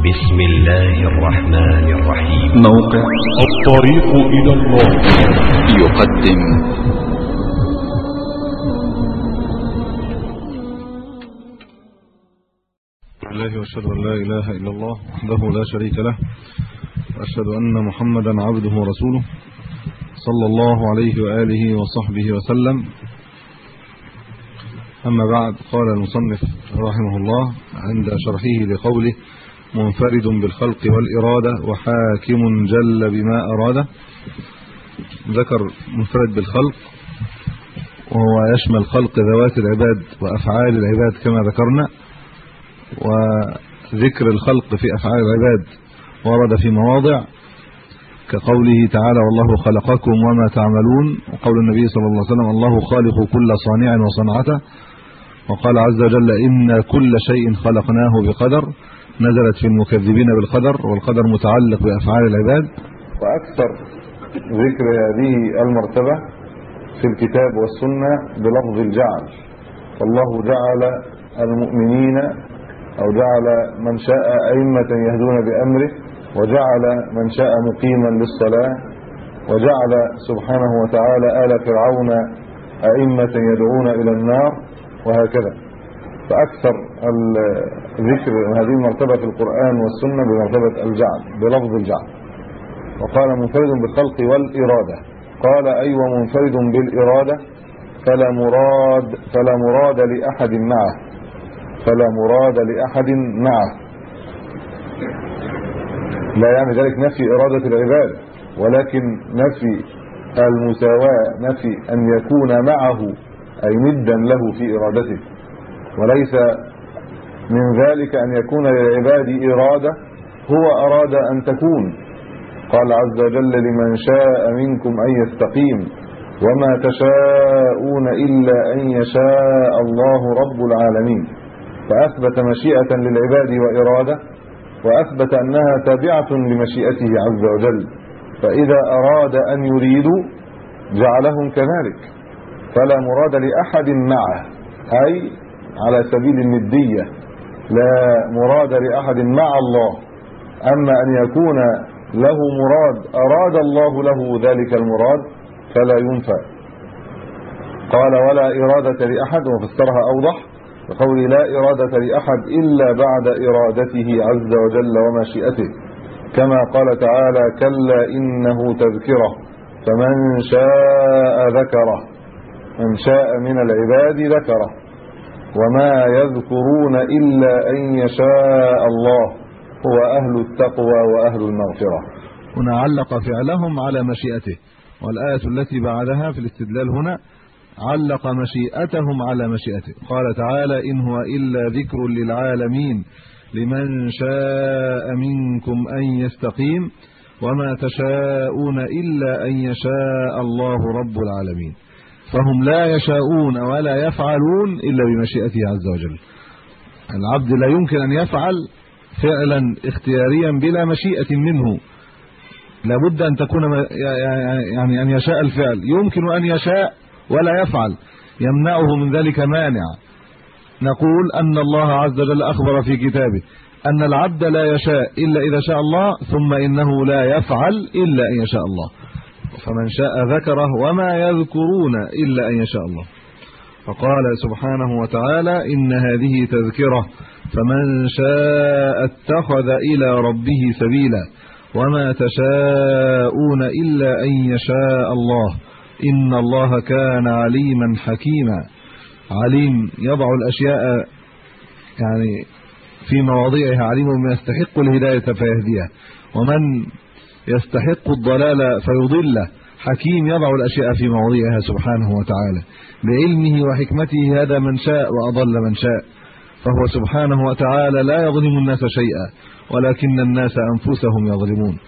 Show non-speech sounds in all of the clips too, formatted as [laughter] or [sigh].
بسم الله الرحمن الرحيم. موقع الطريق إلى الله. يقدم. الله وأشهد أن لا إله إلا الله وحده لا شريك له. وأشهد أن محمدا عبده ورسوله صلى الله عليه وآله وصحبه وسلم. أما بعد قال المصنف رحمه الله عند شرحه لقوله منفرد بالخلق والإرادة وحاكم جل بما أراد. ذكر منفرد بالخلق وهو يشمل خلق ذوات العباد وأفعال العباد كما ذكرنا وذكر الخلق في أفعال العباد ورد في مواضع كقوله تعالى والله خلقكم وما تعملون وقول النبي صلى الله عليه وسلم الله خالق كل صانع وصنعته وقال عز وجل إن كل شيء خلقناه بقدر نزلت في المكذبين بالقدر والقدر متعلق بأفعال العباد. وأكثر ذكر هذه المرتبة في الكتاب والسنة بلفظ الجعل. فالله جعل المؤمنين أو جعل من شاء أئمة يهدون بأمره وجعل من شاء مقيما للصلاة وجعل سبحانه وتعالى آل فرعون أئمة يدعون إلى النار وهكذا. فأكثر الذكر هذه المرتبه في القرآن والسنة بمرتبة الجعل بلفظ الجعل وقال منفرد بالخلق والإرادة. قال أيوة ومنفرد بالإرادة فلا مراد فلا مراد لأحد معه. فلا مراد لأحد معه. لا يعني ذلك نفي إرادة العباد ولكن نفي المساواة نفي أن يكون معه أي ندا له في إرادته. وليس من ذلك أن يكون للعباد إرادة هو أراد أن تكون. قال عز وجل لمن شاء منكم أن يستقيم وما تشاءون إلا أن يشاء الله رب العالمين. فأثبت مشيئة للعباد وإرادة وأثبت أنها تابعة لمشيئته عز وجل. فإذا أراد أن يريدوا جعلهم كذلك. فلا مراد لأحد معه أي على سبيل الندية لا مراد لأحد مع الله أما أن يكون له مراد أراد الله له ذلك المراد فلا ينفع. قال ولا إرادة لأحد وفسرها أوضح بقول لا إرادة لأحد إلا بعد إرادته عز وجل ومشيئته كما قال تعالى كلا إنه تذكرة فمن شاء ذكره من شاء من العباد ذكره. وما يذكرون الا ان يشاء الله هو أهل التقوى واهل المغفره. هنا علق فعلهم على مشيئته. والآية التي بعدها في الاستدلال هنا علق مشيئتهم على مشيئته. قال تعالى ان هو الا ذكر للعالمين. لمن شاء منكم ان يستقيم وما تشاءون الا ان يشاء الله رب العالمين. فهم لا يشاءون ولا يفعلون إلا بمشيئته عز وجل. العبد لا يمكن أن يفعل فعلا اختياريا بلا مشيئة منه. لابد أن تكون يعني أن يشاء الفعل. يمكن أن يشاء ولا يفعل. يمنعه من ذلك مانع. نقول أن الله عز وجل أخبر في كتابه أن العبد لا يشاء إلا إذا شاء الله ثم إنه لا يفعل إلا أن يشاء الله. فمن شاء ذكره وما يذكرون إلا أن يشاء الله. فقال سبحانه وتعالى إن هذه تذكرة فمن شاء اتخذ إلى ربه سبيلا وما تشاءون إلا أن يشاء الله إن الله كان عليما حكيما. عليم يضع الأشياء يعني في مواضعها عليم بما يستحق الهداية فيهديها. ومن يستحق الضلال فيضله حكيم يضع الأشياء في مواضعها سبحانه وتعالى. بعلمه وحكمته هذا من شاء وأضل من شاء. فهو سبحانه وتعالى لا يظلم الناس شيئا ولكن الناس أنفسهم يظلمون.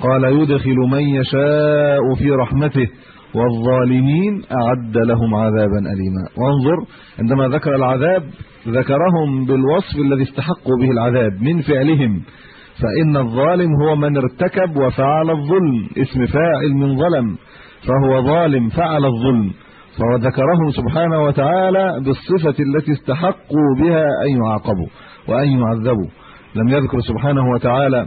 قال يدخل من يشاء في رحمته والظالمين أعد لهم عذابا أليما. وانظر عندما ذكر العذاب ذكرهم بالوصف الذي استحقوا به العذاب من فعلهم. فإن الظالم هو من ارتكب وفعل الظلم اسم فاعل من ظلم فهو ظالم فعل الظلم. فهو ذكرهم سبحانه وتعالى بالصفة التي استحقوا بها أن يعاقبوا وأن يعذبوا. لم يذكر سبحانه وتعالى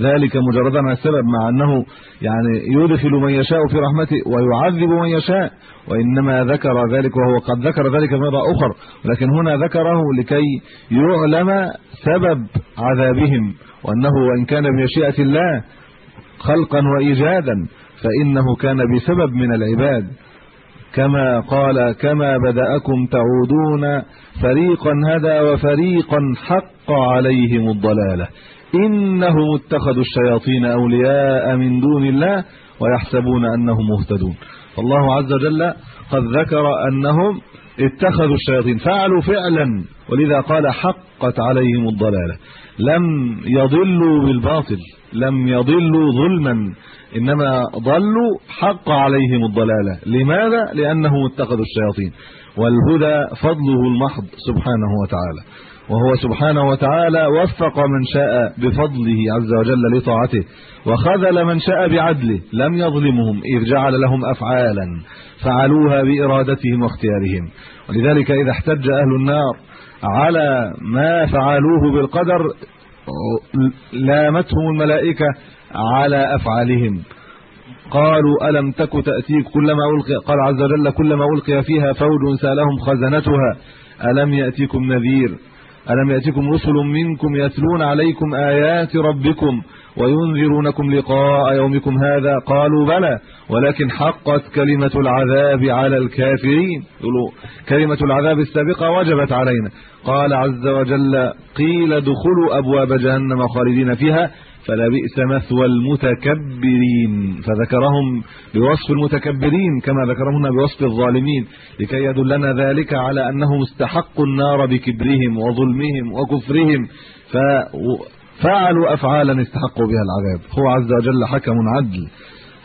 ذلك مجردا عن السبب مع أنه يعني يدخل من يشاء في رحمته ويعذب من يشاء وإنما ذكر ذلك وهو قد ذكر ذلك مرة اخر لكن هنا ذكره لكي يعلم سبب عذابهم. وأنه وإن كان بمشيئه الله خلقا وإيجادا فإنه كان بسبب من العباد. كما قال كما بدأكم تعودون فريقا هدى وفريقا حق عليهم الضلالة. إنهم اتخذوا الشياطين أولياء من دون الله ويحسبون أنهم مهتدون. الله عز وجل قد ذكر أنهم اتخذوا الشياطين فعلوا فعلا ولذا قال حقت عليهم الضلالة. لم يضلوا بالباطل لم يضلوا ظلما إنما ضلوا حق عليهم الضلالة. لماذا؟ لأنهم اتخذوا الشياطين. والهدى فضله المحض سبحانه وتعالى. وهو سبحانه وتعالى وفق من شاء بفضله عز وجل لطاعته وخذل من شاء بعدله لم يظلمهم إذ جعل لهم افعالا فعلوها بإرادتهم واختيارهم. ولذلك إذا احتج أهل النار على ما فعلوه بالقدر لامتهم الملائكة على أفعالهم. قالوا ألم تك تأتيك؟ كلما ألقي قال عز وجل كلما ألقي فيها فوج سألهم خزنتها ألم يأتيكم نذير؟ ألم يأتكم رسل منكم يتلون عليكم آيات ربكم وينذرونكم لقاء يومكم هذا؟ قالوا بلى ولكن حقت كلمة العذاب على الكافرين. كلمة العذاب السابقة وجبت علينا. قال عز وجل قيل ادخلوا أبواب جهنم خالدين فيها. فلا بئس مثوى المتكبرين. فذكرهم بوصف المتكبرين كما ذكرهم بوصف الظالمين لكي يدلنا ذلك على أنهم استحقوا النار بكبرهم وظلمهم وكفرهم ففعلوا أفعالا استحقوا بها العذاب. هو عز وجل حكم عدل.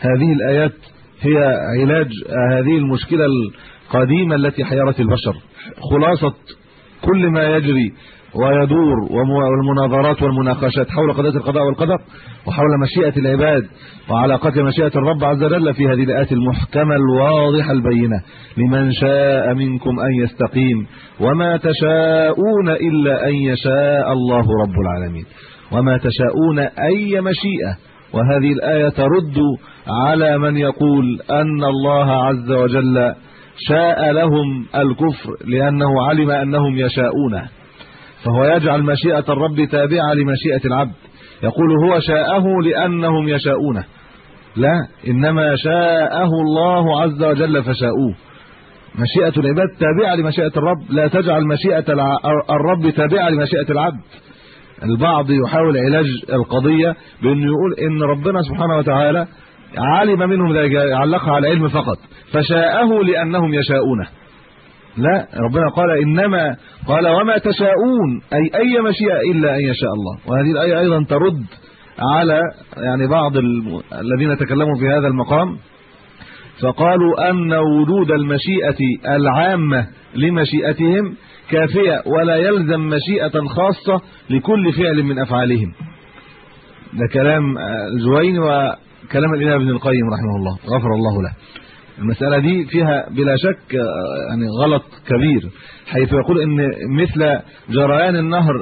هذه الآيات هي علاج هذه المشكلة القديمة التي حيرت البشر. خلاصة كل ما يجري ويدور والمناظرات والمناقشات حول قضية القضاء والقدر وحول مشيئة العباد وعلاقه مشيئة الرب عز وجل في هذه الآيات المحكمة الواضحة البينة. لمن شاء منكم أن يستقيم وما تشاءون إلا أن يشاء الله رب العالمين. وما تشاءون أي مشيئة. وهذه الآية ترد على من يقول أن الله عز وجل شاء لهم الكفر لأنه علم أنهم يشاءونه. فهو يجعل مشيئة الرب تابعة لمشيئة العبد. يقول هو شاءه لأنهم يشاءونه. لا إنما شاءه الله عز وجل فشاءوه. مشيئة العباد تابعة لمشيئة الرب. لا تجعل مشيئة الرب تابعة لمشيئة العبد. البعض يحاول علاج القضية بأنه يقول إن ربنا سبحانه وتعالى علم منهم ذلك يعلقها على العلم فقط. فشاءه لأنهم يشاءونه. لا ربنا قال إنما قال وما تشاءون أي أي مشيئة إلا أن يشاء الله. وهذه الآية أيضا ترد على يعني بعض الذين تكلموا في هذا المقام. فقالوا أن وجود المشيئة العامة لمشيئتهم كافية ولا يلزم مشيئة خاصة لكل فعل من أفعالهم. ده كلام الزويني وكلام الإمام ابن القيم رحمه الله غفر الله له. المسألة دي فيها بلا شك يعني غلط كبير حيث يقول إن مثل جريان النهر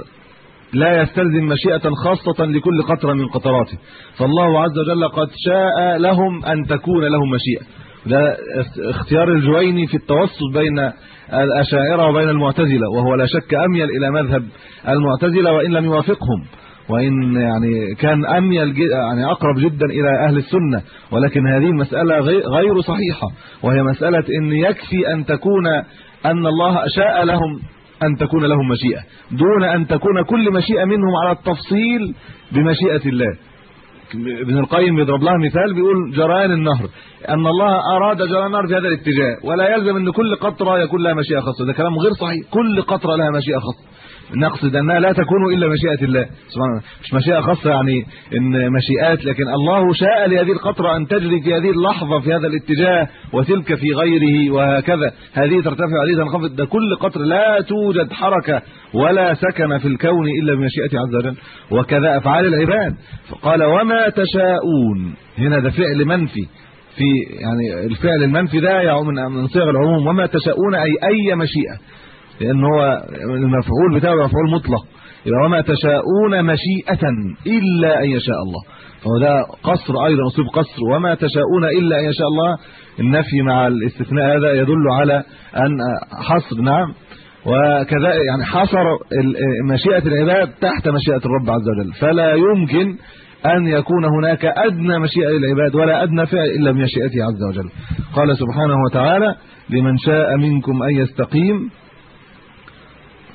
لا يستلزم مشيئة خاصة لكل قطرة من قطراته. فالله عز وجل قد شاء لهم أن تكون لهم مشيئة. ده اختيار الجويني في التوسط بين الأشاعرة وبين المعتزلة وهو لا شك أميل إلى مذهب المعتزلة وإن لم يوافقهم. وإن يعني كان أميل يعني أقرب جدا إلى أهل السنة ولكن هذه المساله غير صحيحة وهي مسألة إن يكفي أن تكون أن الله شاء لهم أن تكون لهم مشيئة دون أن تكون كل مشيئة منهم على التفصيل بمشيئة الله. ابن القيم بيضرب لها مثال بيقول جريان النهر. أن الله أراد جريان النهر في هذا الاتجاه ولا يلزم أن كل قطرة يكون لها مشيئة خاصة. ده كلام غير صحيح. كل قطرة لها مشيئة خاصة. نقصد أنها لا تكون إلا مشيئة الله. سبحانه الله. مش مشيئة خاصة يعني إن مشيئات لكن الله شاء لهذه القطرة أن تجري في هذه اللحظة في هذا الاتجاه وتلك في غيره وهكذا. هذه ترتفع هذه تنخفض ده كل قطر لا توجد حركة ولا سكن في الكون إلا بمشيئته عز وجل. وكذا أفعال العباد. فقال وما تشاءون. هنا ده فعل منفي. في يعني الفعل المنفي ده يعم من صيغ العموم. وما تشاءون أي أي مشيئة. لأن هو المفعول بتاعه مفعول مطلق. يبقى وما تشاءون مشيئة إلا أن يشاء الله. فهو ده قصر أيضا أسلوب قصر. وما تشاءون إلا أن يشاء الله. النفي مع الاستثناء هذا يدل على أن حصر نعم. وكذا يعني حصر مشيئة العباد تحت مشيئة الرب عز وجل. فلا يمكن أن يكون هناك أدنى مشيئة للعباد ولا أدنى فعل إلا بمشيئته عز وجل. قال سبحانه وتعالى لمن شاء منكم أن يستقيم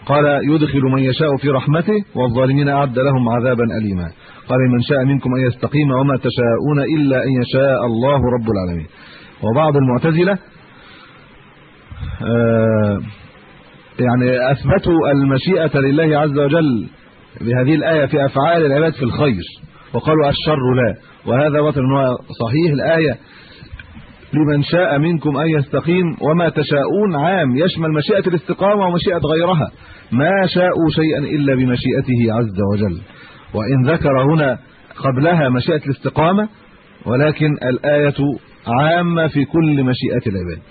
قال يدخل من يشاء في رحمته والظالمين أعد لهم عذابا أليما. قال من شاء منكم أن يستقيم وما تشاءون إلا أن يشاء الله رب العالمين. وبعض المعتزلة آه، يعني أثبتوا المشيئة لله عز وجل بهذه الآية في أفعال العباد في الخير وقالوا الشر لا. وهذا باطل صحيح الآية لمن شاء منكم أن يستقيم وما تشاءون عام يشمل مشيئة الاستقامة ومشيئة غيرها. ما شاءوا شيئا إلا بمشيئته عز وجل. وإن ذكر هنا قبلها مشيئة الاستقامة ولكن الآية عامة في كل مشيئة العباد.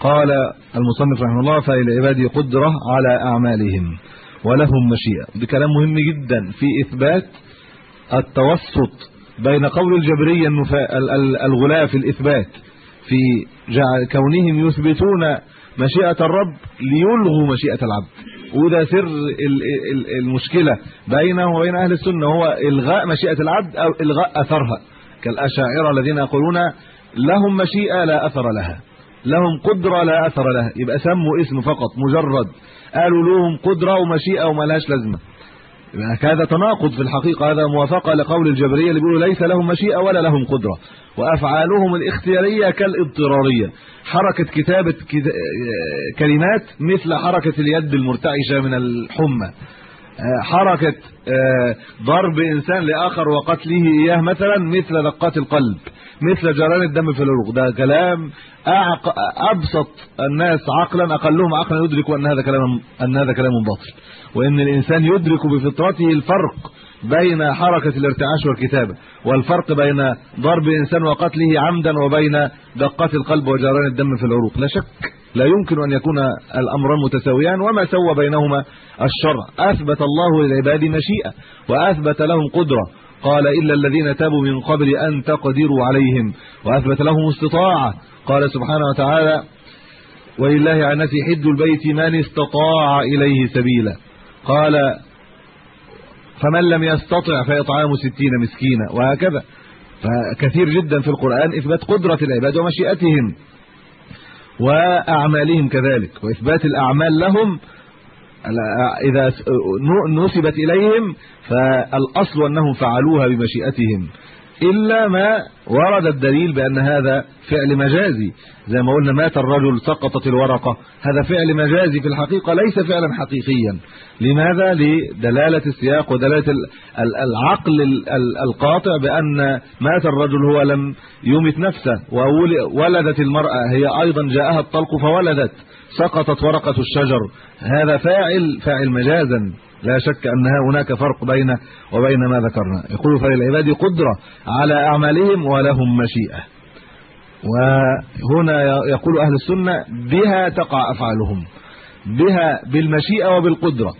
قال المصنف رحمه الله فللعباد قدرة على أعمالهم ولهم مشيئة. ده كلام مهم جدا في إثبات التوسط بين قول الجبريه الغلاف الإثبات في كونهم يثبتون مشيئة الرب ليلغوا مشيئة العبد. وده سر المشكلة بينه وبين أهل السنة هو إلغاء مشيئة العبد أو إلغاء أثرها. كالأشاعرة الذين يقولون لهم مشيئة لا أثر لها. لهم قدرة لا أثر لها. يبقى سموا اسم فقط مجرد. قالوا لهم قدرة ومشيئة وما لهاش لازمة. هذا تناقض في الحقيقة هذا موافقة لقول الجبرية اللي بيقولوا ليس لهم مشيئة ولا لهم قدرة. وأفعالهم الاختيارية كالاضطرارية. حركة كتابة كلمات مثل حركة اليد المرتعشة من الحمى. حركة ضرب إنسان لآخر وقتله إياه مثلا مثل دقات القلب مثل جريان الدم في العروق ده كلام. أبسط الناس عقلا أقلهم عقلا يدرك أن هذا كلام أن هذا كلام باطل وإن الإنسان يدرك بفطرته الفرق بين حركة الارتعاش والكتابة والفرق بين ضرب إنسان وقتله عمدا وبين دقات القلب وجريان الدم في العروق لا شك لا يمكن أن يكون الامران متساويان وما سوى بينهما الشرع. أثبت الله للعباد مشيئة وأثبت لهم قدرة. قال إلا الذين تابوا من قبل أن تقدروا عليهم. وأثبت لهم استطاعة. قال سبحانه وتعالى ولله على الناس حج البيت من استطاع إليه سبيلا. قال فمن لم يستطع فاطعام 60 مسكينا. وهكذا. فكثير جدا في القرآن إثبات قدرة العباد ومشيئتهم. وأعمالهم كذلك وإثبات الأعمال لهم إذا نسبت إليهم فالأصل أنهم فعلوها بمشيئتهم. إلا ما ورد الدليل بأن هذا فعل مجازي. زي ما قلنا مات الرجل سقطت الورقة. هذا فعل مجازي في الحقيقة ليس فعلا حقيقيا. لماذا؟ لدلالة السياق ودلالة العقل القاطع بأن مات الرجل هو لم يمت نفسه. وولدت المرأة هي أيضا جاءها الطلق فولدت. سقطت ورقة الشجر. هذا فاعل فاعل مجازا. لا شك أن هناك فرق بين وبين ما ذكرنا. يقول فللعباد قدرة على أعمالهم ولهم مشيئة. وهنا يقول أهل السنة بها تقع أفعالهم. بها بالمشيئة وبالقدرة.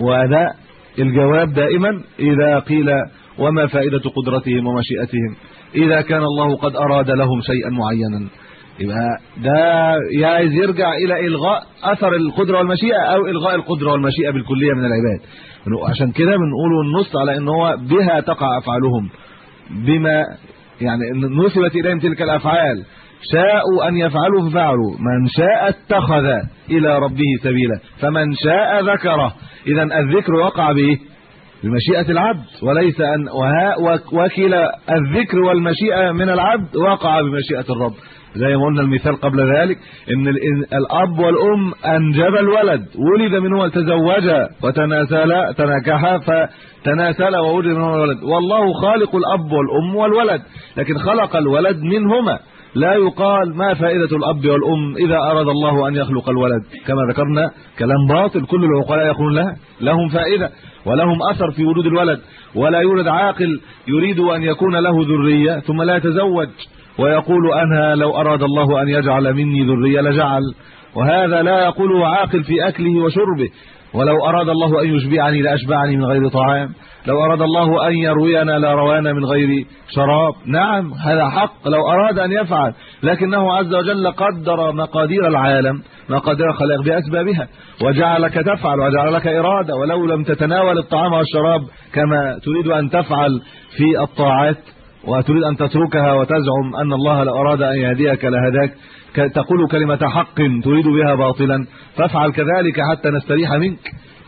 وهذا الجواب دائما إذا قيل وما فائدة قدرتهم ومشيئتهم. إذا كان الله قد أراد لهم شيئا معينا. يبقى ده عايز يرجع إلى إلغاء أثر القدرة والمشيئة أو إلغاء القدرة والمشيئة بالكلية من العباد. عشان كده بنقول النص على إن هو بها تقع أفعالهم. بما يعني نسبت إليهم تلك الأفعال. شاءوا أن يفعلوا ففعلوا. من شاء اتخذ إلى ربه سبيلا. فمن شاء ذكره. اذا الذكر وقع به بمشيئة العبد. وليس ان وكلا الذكر والمشيئة من العبد وقع بمشيئة الرب. زي ما قلنا المثال قبل ذلك إن الأب والأم أنجب الولد ولد منه تزوجا وتناسلا تناكحا فتناسلا وولد منه الولد. والله خالق الأب والأم والولد لكن خلق الولد منهما. لا يقال ما فائدة الأب والأم إذا أراد الله أن يخلق الولد. كما ذكرنا كلام باطل كل العقلاء يقولون لها لهم فائدة ولهم أثر في وجود الولد. ولا يولد عاقل يريد أن يكون له ذرية ثم لا يتزوج. ويقول أنا لو أراد الله أن يجعل مني ذرية لجعل وهذا لا يقوله عاقل في أكله وشربه. ولو أراد الله أن يشبعني لأشبعني من غير طعام. لو أراد الله أن يروينا لروانا من غير شراب. نعم هذا حق لو أراد أن يفعل. لكنه عز وجل قدر مقادير العالم مقادير الخلق بأسبابها. وجعلك تفعل وجعل لك إرادة ولو لم تتناول الطعام والشراب كما تريد أن تفعل في الطاعات. وتريد أن تتركها وتزعم أن الله لو أراد أن يهديك لهداك. تقول كلمة حق تريد بها باطلا. فافعل كذلك حتى نستريح منك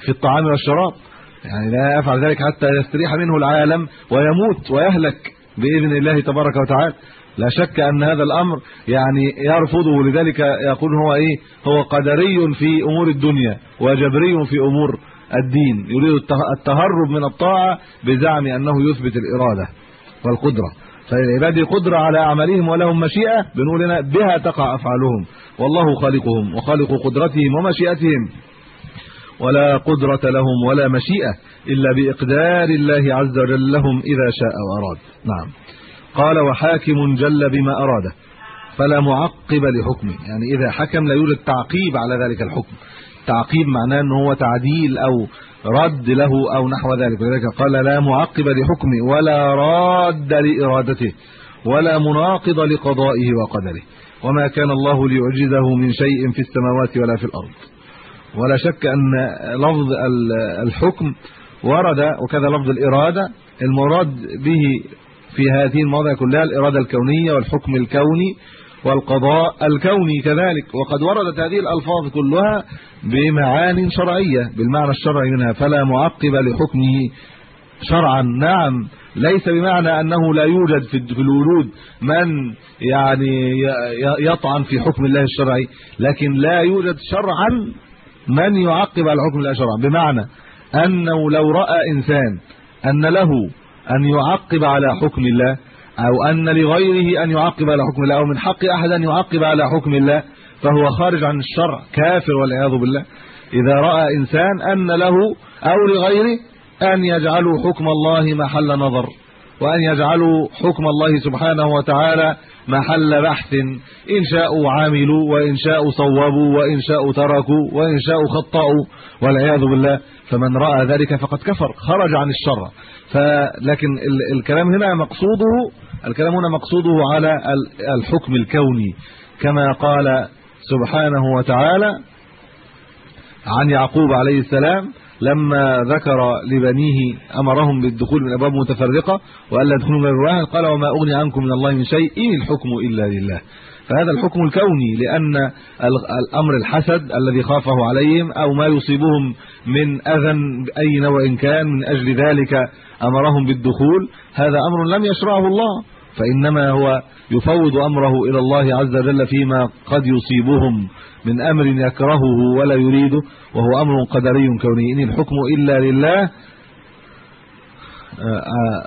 في الطعام والشراب. يعني لا يفعل ذلك حتى يستريح منه العالم ويموت ويهلك بإذن الله تبارك وتعالى. لا شك أن هذا الأمر يعني يرفضه. لذلك يقول هو إيه؟ هو قدري في أمور الدنيا وجبري في أمور الدين. يريد التهرب من الطاعة بزعم أنه يثبت الإرادة. والقدرة. فالعباد قدرة على أعمالهم ولهم مشيئة بنقول لنا بها تقع أفعالهم. والله خالقهم وخالق قدرتهم ومشيئتهم. ولا قدرة لهم ولا مشيئة إلا بإقدار الله عز وجل لهم إذا شاء وأراد. نعم. قال وحاكم جل بما أراده. فلا معقب لحكمه. يعني إذا حكم لا يوجد تعقيب على ذلك الحكم. تعقيب معناه ان هو تعديل أو رد له أو نحو ذلك. ولذلك قال لا معقب لحكمه ولا راد لإرادته ولا مناقض لقضائه وقدره. وما كان الله ليعجزه من شيء في السماوات ولا في الأرض. ولا شك أن لفظ الحكم ورد وكذا لفظ الإرادة. المراد به في هذه المواضع كلها الإرادة الكونية والحكم الكوني. والقضاء الكوني كذلك. وقد وردت هذه الألفاظ كلها بمعان شرعية بالمعنى الشرعي منها فلا معقب لحكمه شرعا. نعم ليس بمعنى أنه لا يوجد في الوجود من يعني يطعن في حكم الله الشرعي لكن لا يوجد شرعا من يعقب على حكم الله شرعا. بمعنى أنه لو رأى إنسان أن له أن يعقب على حكم الله أو أن لغيره أن يعقب على حكم الله أو من حق أحد أن يعقب على حكم الله فهو خارج عن الشرع كافر والعياذ بالله. إذا رأى إنسان أن له أو لغيره أن يجعلوا حكم الله محل نظر وأن يجعلوا حكم الله سبحانه وتعالى محل بحث. إن شاءوا عاملوا وإن شاءوا صوبوا وإن شاءوا تركوا وإن شاءوا خطأوا والعياذ بالله. فمن رأى ذلك فقد كفر خرج عن الشرع. فلكن الكلام هنا مقصوده الكلام هنا مقصوده على الحكم الكوني كما قال سبحانه وتعالى عن يعقوب عليه السلام لما ذكر لبنيه أمرهم بالدخول من أبواب متفرقة وألا يدخلوا من الواحد قال وما أغني عنكم من الله من شيء إن الحكم إلا لله. فهذا الحكم الكوني لأن الأمر الحسد الذي خافه عليهم أو ما يصيبهم من اذى اي نوع كان من أجل ذلك أمرهم بالدخول هذا أمر لم يشرعه الله فإنما هو يفوض أمره إلى الله عز وجل فيما قد يصيبهم من أمر يكرهه ولا يريده وهو أمر قدري كوني. إن الحكم إلا لله آه، آه،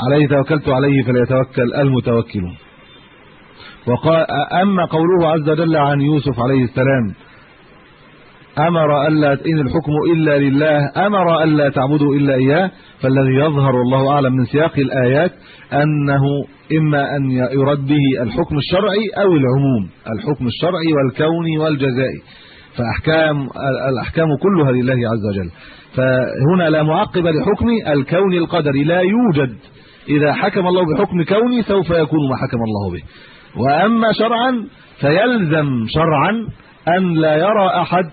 عليه توكلت عليه فليتوكل المتوكلون. وقال أما قوله عز وجل عن يوسف عليه السلام أمر ألا إن الحكم إلا لله أمر ألا تعبدوا إلا إياه فالذي يظهر الله أعلم من سياق الآيات أنه إما أن يرد به الحكم الشرعي أو العموم الحكم الشرعي والكوني والجزائي. فأحكام الأحكام كلها لله عز وجل. فهنا لا معقب لحكم الكون القدري لا يوجد. إذا حكم الله بحكم كوني سوف يكون ما حكم الله به. وأما شرعا فيلزم شرعا أن لا يرى أحد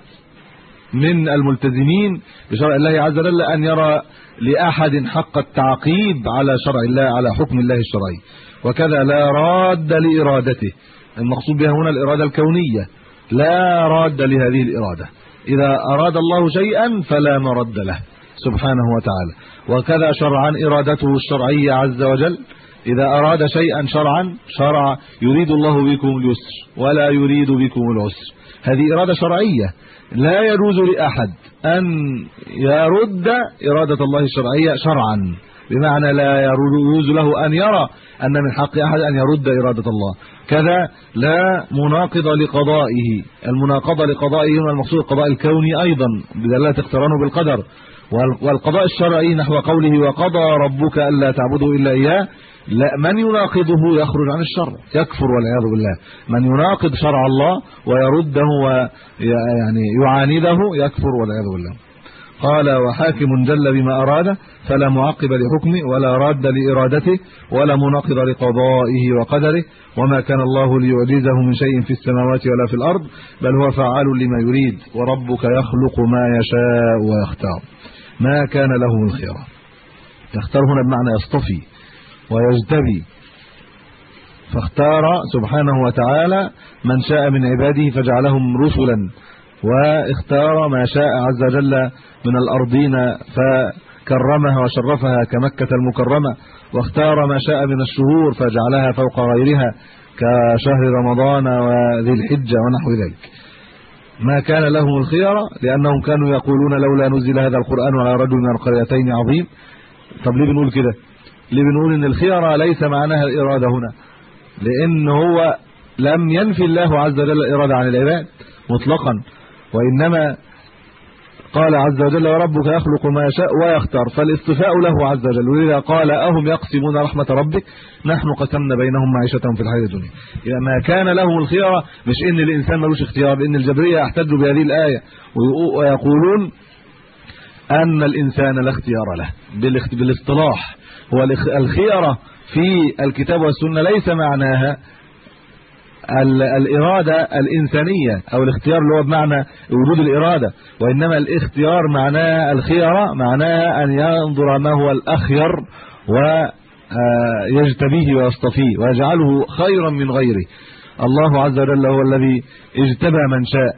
من الملتزمين بشرع الله عز وجل أن يرى لأحد حق التعقيب على شرع الله على حكم الله الشرعي. وكذا لا راد لإرادته. المقصود بها هنا الإرادة الكونية. لا راد لهذه الإرادة. إذا أراد الله شيئا فلا مرد له سبحانه وتعالى. وكذا شرعا إرادته الشرعية عز وجل. إذا أراد شيئا شرعا شرع يريد الله بكم اليسر ولا يريد بكم العسر. هذه إرادة شرعية. لا يجوز لأحد أن يرد إرادة الله الشرعية شرعا. بمعنى لا يجوز له أن يرى أن من حق أحد أن يرد إرادة الله. كذا لا مناقض لقضائه. المناقضة لقضائه هنا المقصود القضاء الكوني أيضا بدلاله اقترانه بالقدر. والقضاء الشرعي نحو قوله وقضى ربك ألا تعبدوا إلا إياه لا من يناقضه يخرج عن الشرع يكفر والعياذ بالله. من يناقض شرع الله ويرده ويعني يعانده يكفر والعياذ بالله. قال وحاكم جل بما اراد فلا معقب لحكمه ولا راد لإرادته ولا مناقض لقضائه وقدره وما كان الله ليعجزه من شيء في السماوات ولا في الأرض بل هو فعال لما يريد وربك يخلق ما يشاء ويختار. ما كان له الخيره يختار هنا بمعنى يصطفي. ويجتبي. فاختار سبحانه وتعالى من شاء من عباده فجعلهم رسلا واختار ما شاء عز وجل من الأرضين فكرمها وشرفها كمكة المكرمة واختار ما شاء من الشهور فجعلها فوق غيرها كشهر رمضان وذي الحجة ونحو ذلك. ما كان لهم الخيره لأنهم كانوا يقولون لولا نزل هذا القرآن على رجل من القريتين عظيم. طب ليه بنقول كده؟ ليه بنقول ان الخيره ليس معناها الإرادة هنا. لأن هو لم ينفي الله عز وجل الإرادة عن العباد مطلقا. وإنما قال عز وجل وربك يخلق ما يشاء ويختار. فالاصطفاء له عز وجل. ولذا قال أهم يقسمون رحمة ربك؟ نحن قسمنا بينهم معيشتهم في الحياة الدنيا. إذا ما كان لهم الخيره مش إن الإنسان ملوش اختيار لأن الجبرية احتجوا بهذه الآية. ويقولون أن الإنسان لا اختيار له بالاصطلاح. هو الخيرة في الكتاب والسنة ليس معناها الإرادة الإنسانية أو الاختيار اللي هو بمعنى وجود الإرادة وإنما الاختيار معناه الخيرة معناه أن ينظر ما هو الأخير ويجتبيه ويصطفيه ويجعله خيرا من غيره. الله عز وجل هو الذي اجتبى من شاء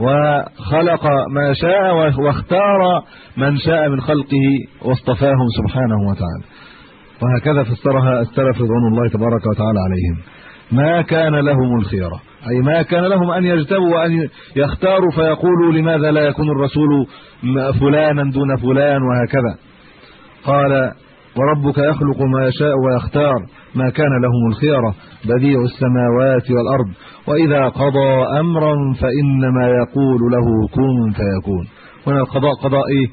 وخلق ما شاء واختار من شاء من خلقه واصطفاهم سبحانه وتعالى. وهكذا فسرها السلف رضوان الله تبارك وتعالى عليهم. ما كان لهم الخيره أي ما كان لهم أن يجتبوا وأن يختاروا فيقولوا لماذا لا يكون الرسول فلانا دون فلان وهكذا. قال وربك يخلق ما يشاء ويختار. ما كان لهم الخيره بديع السماوات والأرض. وإذا قضى أمرا فإنما يقول له كن فيكون. هنا القضاء قضاء إيه؟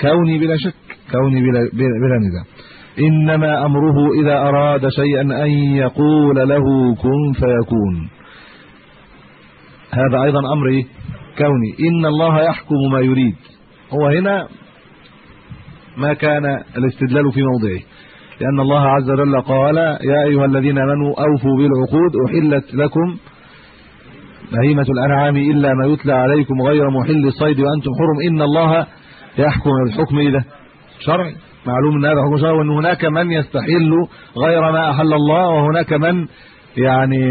كوني بلا شك. كوني بلا بلا نزاع. إنما أمره إذا أراد شيئا أن يقول له كن فيكون. هذا أيضا أمر إيه كوني. إن الله يحكم ما يريد. هو هنا ما كان الاستدلال في موضعه. لأن الله عز وجل قال يا أيها الذين آمنوا أوفوا بالعقود أحلت لكم بهيمة الأنعام إلا ما يتلى عليكم غير محل الصيد وأنتم حرم. إن الله يحكم بالحكم إذا شرعي. معلوم إن هذا حكم شرعي وإن هناك من يستحل غير ما أحل الله وهناك من يعني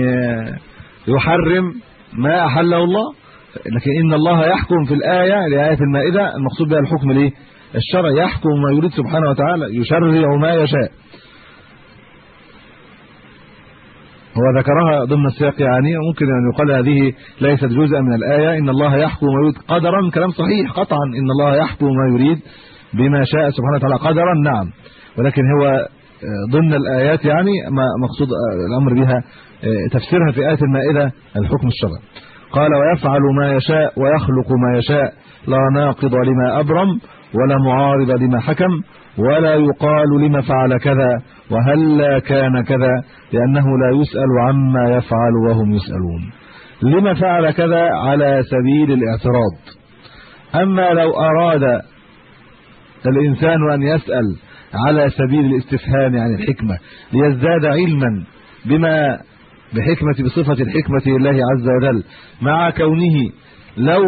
يحرم ما أحله الله. لكن إن الله يحكم في الآية لآية المائدة المقصود بها الحكم الايه الشرع يحكم ما يريد سبحانه وتعالى يشرع ما يشاء. هو ذكرها ضمن السياق يعني ممكن أن يقال هذه ليست جزءا من الآية. إن الله يحكم ما يريد قدرا كلام صحيح قطعا. إن الله يحكم ما يريد بما شاء سبحانه وتعالى قدرا نعم. ولكن هو ضمن الآيات يعني ما مقصود الأمر بها تفسيرها في آية المائدة الحكم الشرعي. قال ويفعل ما يشاء ويخلق ما يشاء لا ناقض لما أبرم ولا معارض لما حكم ولا يقال لما فعل كذا وهل كان كذا لأنه لا يسأل عما يفعل وهم يسألون. لما فعل كذا على سبيل الاعتراض. أما لو أراد الإنسان أن يسأل على سبيل الاستفهام عن الحكمة ليزداد علما بما بحكمة بصفة الحكمة لله عز وجل مع كونه لو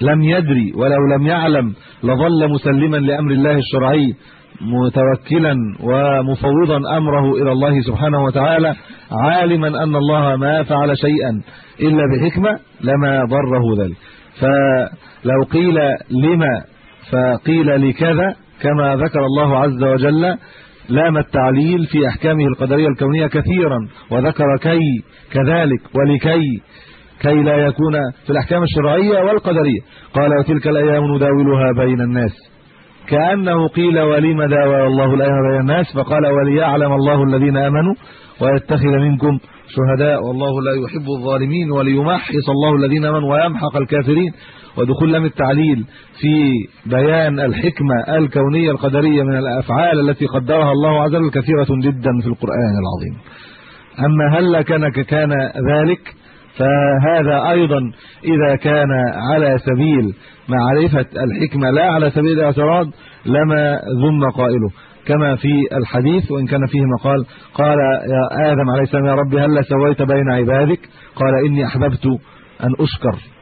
لم يدري ولو لم يعلم لظل مسلما لأمر الله الشرعي متوكلا ومفوضا أمره إلى الله سبحانه وتعالى عالما أن الله ما فعل شيئا إلا بحكمة لما ضره ذلك. فلو قيل لما فقيل لكذا كما ذكر الله عز وجل لام التعليل في أحكامه القدرية الكونية كثيرا وذكر كي كذلك ولكي كي لا يكون في الأحكام الشرعية والقدرية. قال وتلك الأيام نداولها بين الناس. كأنه قيل ولم داول الله الأيام بين الناس؟ فقال وليعلم الله الذين آمنوا ويتخذ منكم شهداء والله لا يحب الظالمين وليمحص الله الذين آمنوا ويمحق الكافرين. ودخول لم التعليل في بيان الحكمة الكونية القدرية من الأفعال التي قدرها الله عز وجل كثيرة جدا في القرآن العظيم. أما هل كان كان ذلك فهذا أيضا إذا كان على سبيل معرفة الحكمة لا على سبيل الاعتراض لما ذم قائله. كما في الحديث وإن كان فيه مقال قال يا آدم عليه السلام يا رب هل سويت بين عبادك؟ قال إني أحببت أن أشكر.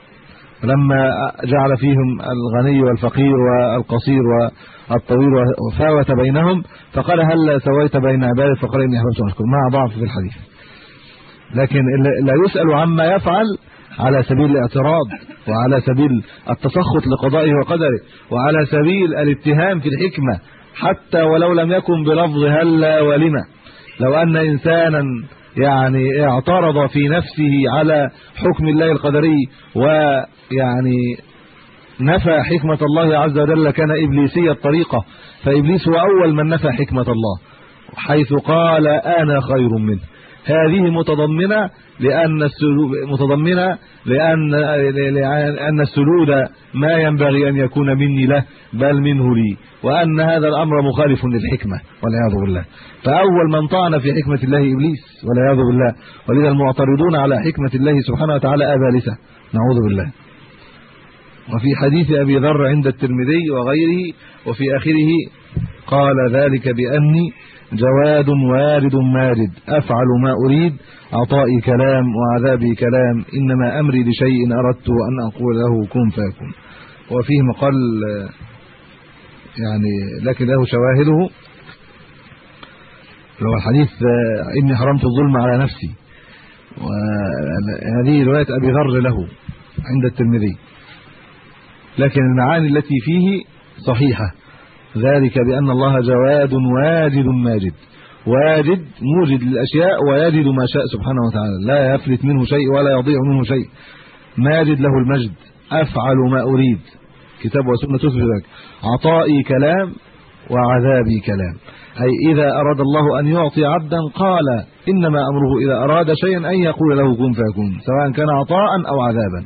لما جعل فيهم الغني والفقير والقصير والطويل وفاوت بينهم فقال هل سويت بين عبادك فقال إني أحببت أن أشكر. مع ضعف في الحديث. لكن لا يسأل عما يفعل على سبيل الاعتراض وعلى سبيل التسخط لقضائه وقدره وعلى سبيل الاتهام في الحكمة حتى ولو لم يكن بلفظ هلا ولما لو أن إنسانا يعني اعترض في نفسه على حكم الله القدري ويعني نفى حكمة الله عز وجل كان إبليسي الطريقة فإبليس هو أول من نفى حكمة الله حيث قال أنا خير منه. هذه متضمنة لأن السلوك متضمنة لأن لأن السلود ما ينبغي أن يكون مني له بل منه لي. وأن هذا الأمر مخالف للحكمة والعياذ بالله. فأول من طعن في حكمة الله إبليس والعياذ بالله. ولذا المعترضون على حكمة الله سبحانه وتعالى آبالسة. نعوذ بالله. وفي حديث أبي ذر عند الترمذي وغيره وفي آخره قال ذلك بأني جواد وارد مارد. أفعل ما أريد عطائي كلام وعذابي كلام. إنما أمري لشيء أردت أن أقول له كن فيكون. وفيه مقال يعني لكن له شواهده. لو الحديث إني حرمت الظلم على نفسي. وهذه رواية أبي ذر له عند الترمذي. لكن المعاني التي فيه صحيحة. ذلك بأن الله جواد واجد ماجد. واجد موجد للأشياء ويجد ما شاء سبحانه وتعالى. لا يفلت منه شيء ولا يضيع منه شيء. ماجد له المجد. أفعل ما أريد. كتاب وسنة تثبت عطائي كلام وعذابي كلام. أي إذا أراد الله أن يعطي عبدا قال إنما أمره إذا أراد شيئا أن يقول له كن فيكون. سواء كان عطاء أو عذابا.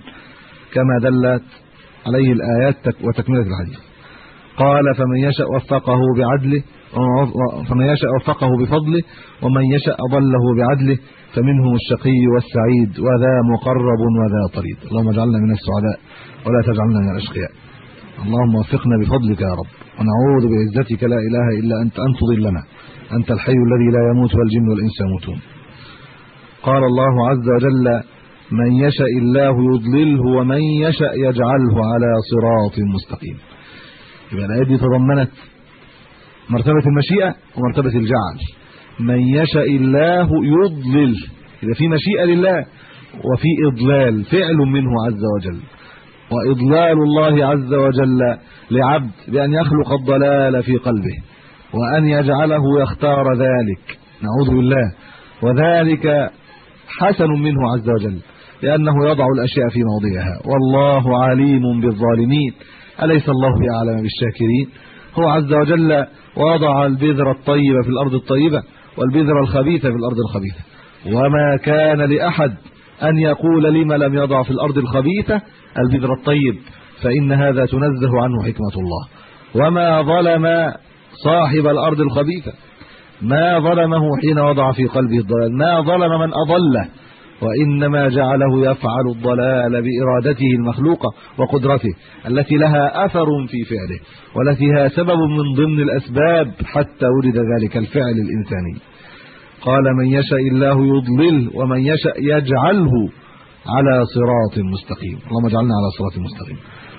كما دلت عليه الآيات وتكملة الحديث. قال فمن يشاء وفقه بعدله فمن يشاء وفقه بفضله ومن يشاء ضله بعدله فمنهم الشقي والسعيد وذا مقرب وذا طريد. اللهم اجعلنا من السعداء ولا تجعلنا من الأشقياء. اللهم وفقنا بفضلك يا رب. ونعوذ بعزتك لا إله إلا أنت أن تضلنا. أنت الحي الذي لا يموت والجن والإنس يموتون. قال الله عز وجل من يشاء الله يضلله ومن يشاء يجعله على صراط مستقيم. يبقى الايه دي تضمنت مرتبة المشيئة ومرتبة الجعل. من يشاء الله يضلل. إذا في مشيئة لله وفي إضلال. فعل منه عز وجل. وإضلال الله عز وجل لعبد بأن يخلق الضلال في قلبه. وأن يجعله يختار ذلك. نعوذ بالله. وذلك حسن منه عز وجل. لأنه يضع الأشياء في موضعها والله عليم بالظالمين. أليس الله بأعلم بالشاكرين؟ هو عز وجل وضع البذر الطيب في الأرض الطيبة والبذر الخبيث في الأرض الخبيثة. وما كان لأحد أن يقول لما لم يضع في الأرض الخبيثة البذر الطيب فإن هذا تنزه عنه حكمة الله. وما ظلم صاحب الأرض الخبيثة ما ظلمه حين وضع في قلبه الضلال ما ظلم من أضله وإنما جعله يفعل الضلال بإرادته المخلوقة وقدرته التي لها أثر في فعله والتي هي سبب من ضمن الأسباب حتى ولد ذلك الفعل الإنساني. قال من يشاء الله يضلل ومن يشاء يجعله على صراط مستقيم. اللهم اجعلنا على صراط مستقيم.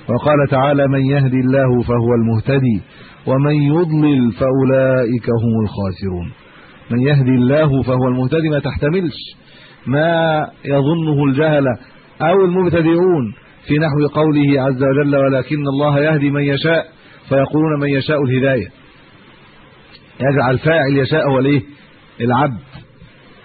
وقال تعالى من يهدي الله فهو المهتدي ومن يضلل فأولئك هم الخاسرون. من يهدي الله فهو المهتدي ما تحتملش. ما يظنه الجهله أو المبتدئون في نحو قوله عز وجل ولكن الله يهدي من يشاء فيقولون من يشاء الهداية. يجعل فاعل يشاء هو الايه العبد.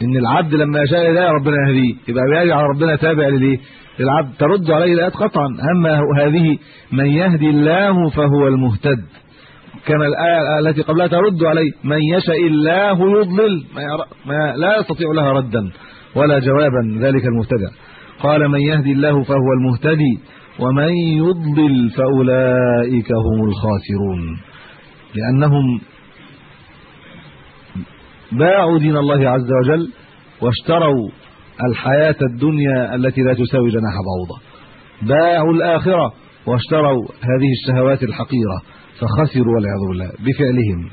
إن العبد لما يشاء الهداية ربنا يهديه. يبقى بيجعل ربنا تابع للإيه؟ للعبد. ترد عليه الآيات قطعا. أما هذه من يهدي الله فهو المهتد. كما الآية التي قبلها ترد عليه. من يشاء الله يضلل. ما, ما لا يستطيع لها ردا. ولا جوابا ذلك المبتدع قال من يهدي الله فهو المهتدي ومن يضلل فأولئك هم الخاسرون. لأنهم باعوا دين الله عز وجل واشتروا الحياة الدنيا التي لا تساوي جناح بعوضة. باعوا الآخرة واشتروا هذه الشهوات الحقيرة فخسروا والعياذ بالله بفعلهم.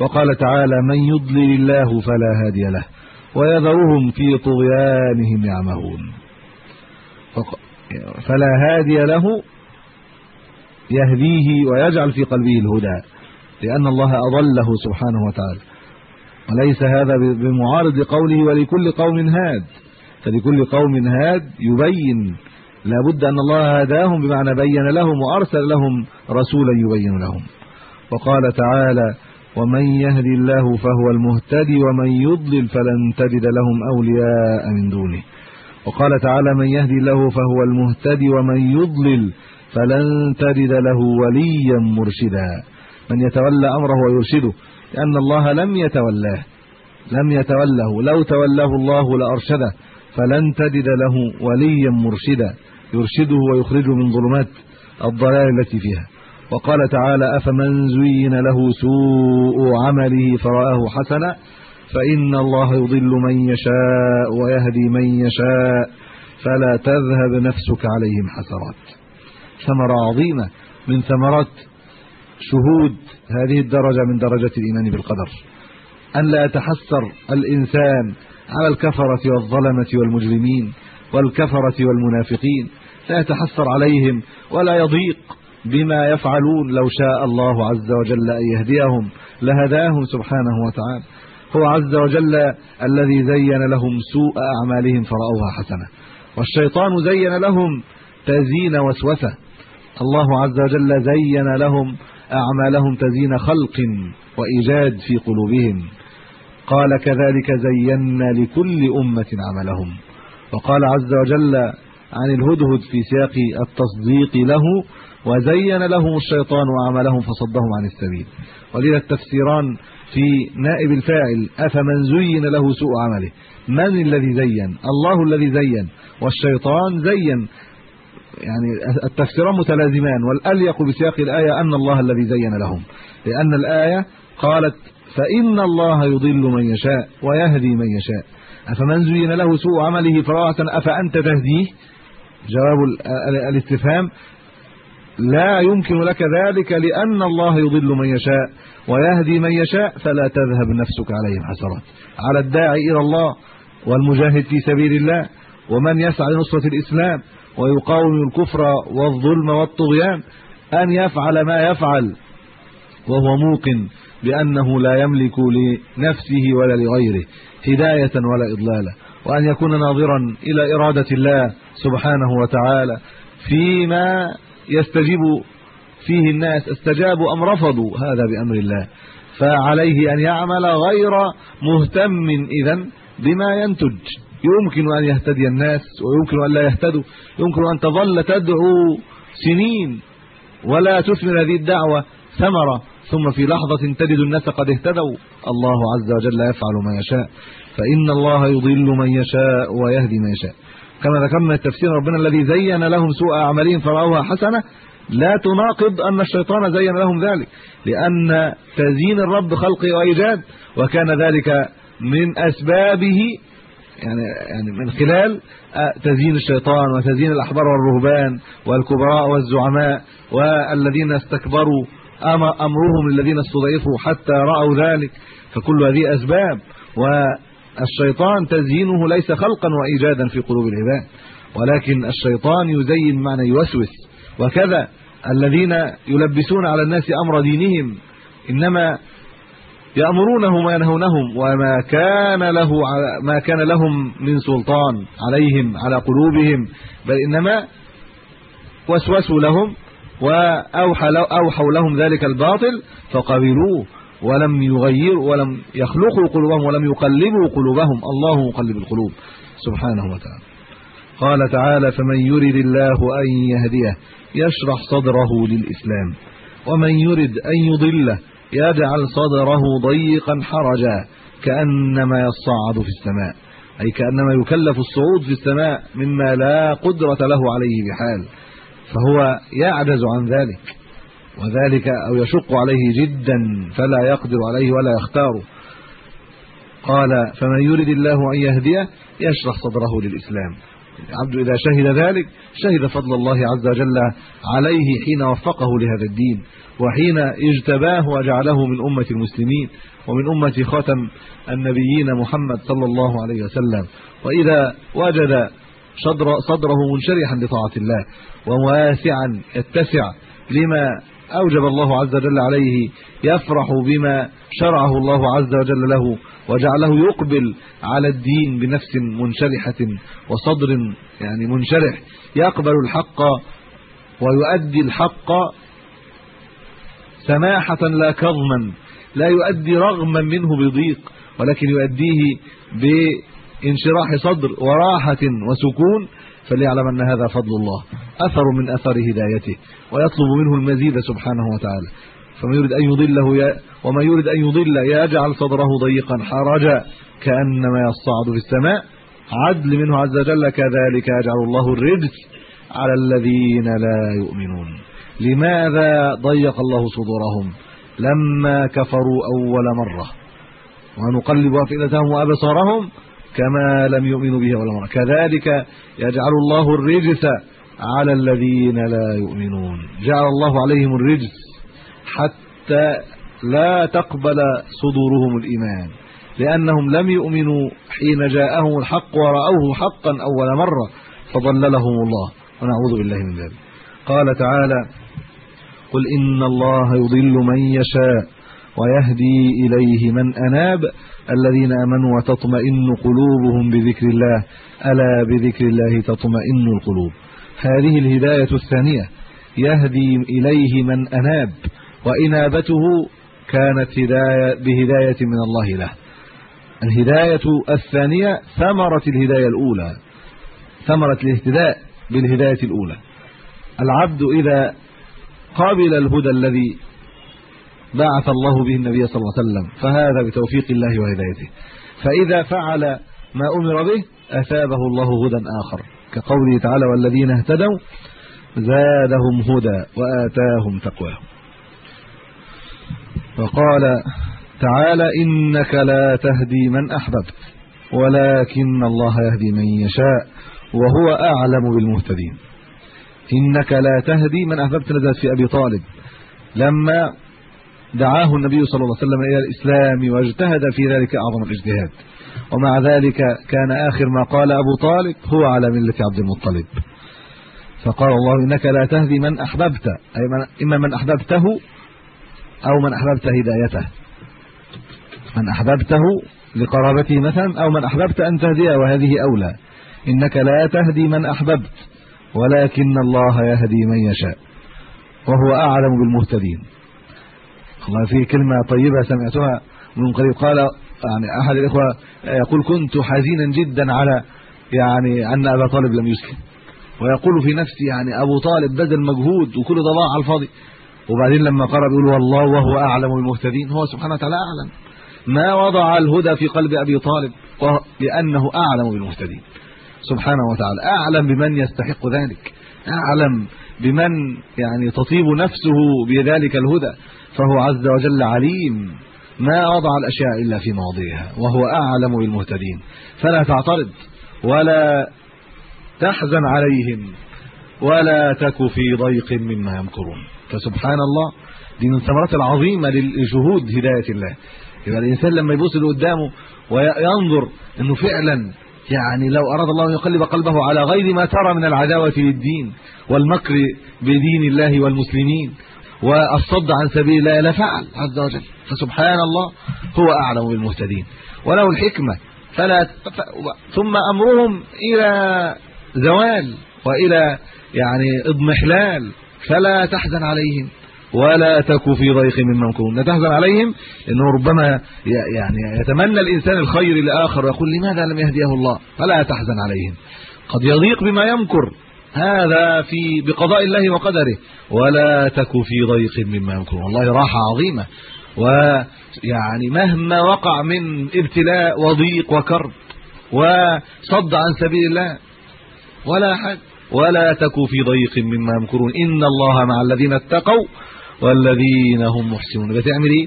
وقال تعالى من يضلل الله فلا هادي له. ويذرهم في طغيانهم يعمهون. فلا هادي له يهديه ويجعل في قلبه الهدى لأن الله أضله سبحانه وتعالى. وليس هذا بمعارض قوله ولكل قوم هاد. فلكل قوم هاد يبين لابد أن الله هداهم بمعنى بين لهم وأرسل لهم رسولا يبين لهم. وقال تعالى ومن يهدي الله فهو المهتدي ومن يضلل فلن تجد لهم أولياء من دونه. وقال تعالى من يهدي الله فهو المهتدي ومن يضلل فلن تجد له وليا مرشدا. من يتولى أمره ويرشده لأن الله لم يتولاه لم يتوله لو تولاه الله لأرشده فلن تجد له وليا مرشدا. يرشده ويخرجه من ظلمات الضلال التي فيها. وقال تعالى افمن زين له سوء عمله فرآه حسنا فإن الله يضل من يشاء ويهدي من يشاء فلا تذهب نفسك عليهم حسرات. ثمرة عظيمة من ثمرات شهود هذه الدرجة من درجة الإيمان بالقدر. أن لا يتحسر الإنسان على الكفرة والظلمة والمجرمين والكفرة والمنافقين. لا يتحسر عليهم ولا يضيق بما يفعلون لو شاء الله عز وجل أن يهديهم لهداهم سبحانه وتعالى. هو عز وجل الذي زين لهم سوء أعمالهم فرأوها حسنة. والشيطان زين لهم تزيين وسوسة. الله عز وجل زين لهم أعمالهم تزيين خلق وإيجاد في قلوبهم. قال كذلك زينا لكل أمة عملهم. وقال عز وجل عن الهدهد في سياق التصديق له وزين لهم الشيطان أعمالهم فصدهم عن السبيل. ولذا التفسيران في نائب الفاعل أفمن زين له سوء عمله؟ من الذي زين؟ الله الذي زين. والشيطان زين. يعني التفسيران متلازمان. والأليق بسياق الآية أن الله الذي زين لهم. لأن الآية قالت فإن الله يضل من يشاء ويهدي من يشاء. أفمن زين له سوء عمله فراحة أفأنت تهديه؟ جواب الاستفهام. لا يمكن لك ذلك لأن الله يضل من يشاء ويهدي من يشاء فلا تذهب نفسك عليهم حسرات على الداعي إلى الله والمجاهد في سبيل الله ومن يسعى لنصرة الإسلام ويقاوم الكفر والظلم والطغيان أن يفعل ما يفعل وهو موقن بأنه لا يملك لنفسه ولا لغيره هداية ولا اضلالا وأن يكون ناظرا إلى إرادة الله سبحانه وتعالى فيما يستجيب فيه الناس استجابوا أم رفضوا؟ هذا بأمر الله. فعليه أن يعمل غير مهتم اذا بما ينتج. يمكن أن يهتدي الناس ويمكن أن لا يهتدوا. يمكن أن تظل تدعو سنين ولا تثمر هذه الدعوة ثمرة ثم في لحظة تجد الناس قد اهتدوا. الله عز وجل يفعل ما يشاء. فإن الله يضل من يشاء ويهدي من يشاء. كما ذكرنا التفسير ربنا الذي زين لهم سوء أعمالهم فرأوها حسنة. لا تناقض أن الشيطان زين لهم ذلك لأن تزيين الرب خلقه وإيجاد وكان ذلك من أسبابه يعني يعني من خلال تزيين الشيطان وتزيين الأحبار والرهبان والكبراء والزعماء والذين استكبروا أمرهم للذين استضعفوا حتى رأوا ذلك. فكل هذه أسباب والشيطان تزيينه ليس خلقا وإيجادا في قلوب العباد ولكن الشيطان يزين معنى يوسوس. وكذا الذين يلبسون على الناس أمر دينهم إنما يأمرونهم وينهونهم وما كان له ما كان لهم من سلطان عليهم على قلوبهم بل إنما وسوسوا لهم واوحوا لهم ذلك الباطل فقبلوه. ولم يغيروا ولم يخلقوا قلوبهم ولم يقلبوا قلوبهم. الله مقلب القلوب سبحانه وتعالى. قال تعالى فمن يرد الله أن يهديه يشرح صدره للإسلام ومن يرد أن يضله يجعل صدره ضيقا حرجا كأنما يصعد في السماء أي كأنما يكلف الصعود في السماء مما لا قدرة له عليه بحال فهو يعجز عن ذلك. وذلك أو يشق عليه جدا فلا يقدر عليه ولا يختاره. قال فمن يريد الله أن يهديه يشرح صدره للإسلام. العبد إذا شهد ذلك شهد فضل الله عز وجل عليه حين وفقه لهذا الدين وحين اجتباه وجعله من أمة المسلمين ومن أمة ختم النبيين محمد صلى الله عليه وسلم. وإذا وجد صدر صدره منشرحا لطاعة الله وواسعا يتسع لما أوجب الله عز وجل عليه يفرح بما شرعه الله عز وجل له وجعله يقبل على الدين بنفس منشرحة وصدر يعني منشرح يقبل الحق ويؤدي الحق سماحة لا كظما لا يؤدي رغما منه بضيق ولكن يؤديه بانشراح صدر وراحة وسكون فليعلم أن هذا فضل الله أثر من أثر هدايته ويطلب منه المزيد سبحانه وتعالى. فمن يريد أن يضله ومن يريد أن يضل يجعل صدره ضيقا حرجا كأنما يصعد في السماء. عدل منه عز وجل كذلك يجعل الله الرجس على الذين لا يؤمنون. لماذا ضيق الله صدورهم؟ لما كفروا أول مرة. ونقلب أفئدتهم وأبصارهم كما لم يؤمنوا به ولا مرة. كذلك يجعل الله الرجس على الذين لا يؤمنون. جعل الله عليهم الرجس حتى لا تقبل صدورهم الإيمان. لأنهم لم يؤمنوا حين جاءهم الحق ورأوه حقا أول مرة فضللهم الله. ونعوذ بالله من ذلك. قال تعالى قل إن الله يضل من يشاء ويهدي إليه من أناب الذين آمنوا وتطمئن قلوبهم بذكر الله. ألا بذكر الله تطمئن القلوب. هذه الهداية الثانية. يهدي إليه من أناب وإنابته كانت هدايه بهداية من الله له. الهداية الثانية ثمرة الهداية الأولى. ثمرة الاهتداء بالهداية الأولى. العبد إذا قابل الهدى الذي بعث الله به النبي صلى الله عليه وسلم فهذا بتوفيق الله وهدايته. فإذا فعل ما أمر به أثابه الله هدى آخر. كقوله تعالى والذين اهتدوا زادهم هدى وآتاهم تقواهم. وقال تعالى إنك لا تهدي من أحببت ولكن الله يهدي من يشاء وهو أعلم بالمهتدين. إنك لا تهدي من أحببت نزلت في أبي طالب لما دعاه النبي صلى الله عليه وسلم إلى الإسلام واجتهد في ذلك أعظم الاجتهاد. ومع ذلك كان آخر ما قال أبو طالب هو على ملة عبد المطلب. فقال الله إنك لا تهدي من أحببت أي من إما من أحببته أو من أحببت هدايته. من أحببته لقرابته مثلا أو من أحببت أن تهديه وهذه أولى. إنك لا تهدي من أحببت ولكن الله يهدي من يشاء وهو أعلم بالمهتدين. الله في كلمة طيبة سمعتها من قريب. قال يعني أحد الإخوة يقول كنت حزينا جدا على يعني أن أبا طالب لم يسلم ويقول في نفسي يعني أبو طالب بذل مجهود وكل ده ضاع على الفاضي. وبعدين لما قرأ بيقول والله وهو أعلم بالمهتدين. هو سبحانه وتعالى أعلم. ما وضع الهدى في قلب أبي طالب؟ لأنه أعلم بالمهتدين. سبحانه وتعالى أعلم بمن يستحق ذلك. أعلم بمن يعني تطيب نفسه بذلك الهدى. فهو عز وجل عليم. ما وضع الأشياء إلا في مواضعها وهو أعلم بالمهتدين. فلا تعترض ولا تحزن عليهم ولا تك في ضيق مما يمكرون. فسبحان الله دي من الثمرات العظيمة للشهود هداية الله. يبقى الإنسان لما يبص لقدامه وينظر إنه فعلا يعني لو أراد الله أن يقلب قلبه على غير ما ترى من العداوة للدين والمكر بدين الله والمسلمين والصد عن سبيل الله لفعل عز وجل. فسبحان الله هو أعلم بالمهتدين. وله الحكمة. فلا ثم أمرهم إلى زوال وإلى يعني اضمحلال. فلا تحزن عليهم ولا تك في ضيق مما يمكرون لا تحزن عليهم إنه ربما يعني يتمنى الإنسان الخير لآخر ويقول لماذا لم يهديه الله؟ فلا تحزن عليهم. قد يضيق بما يمكر. هذا في بقضاء الله وقدره. ولا تك في ضيق مما يمكرون والله راحة عظيمة. ويعني مهما وقع من ابتلاء وضيق وكرب وصد عن سبيل الله ولا حد ولا تك في ضيق مما يمكرون. إن الله مع الذين اتقوا والذين هم محسنون. بتعمل إيه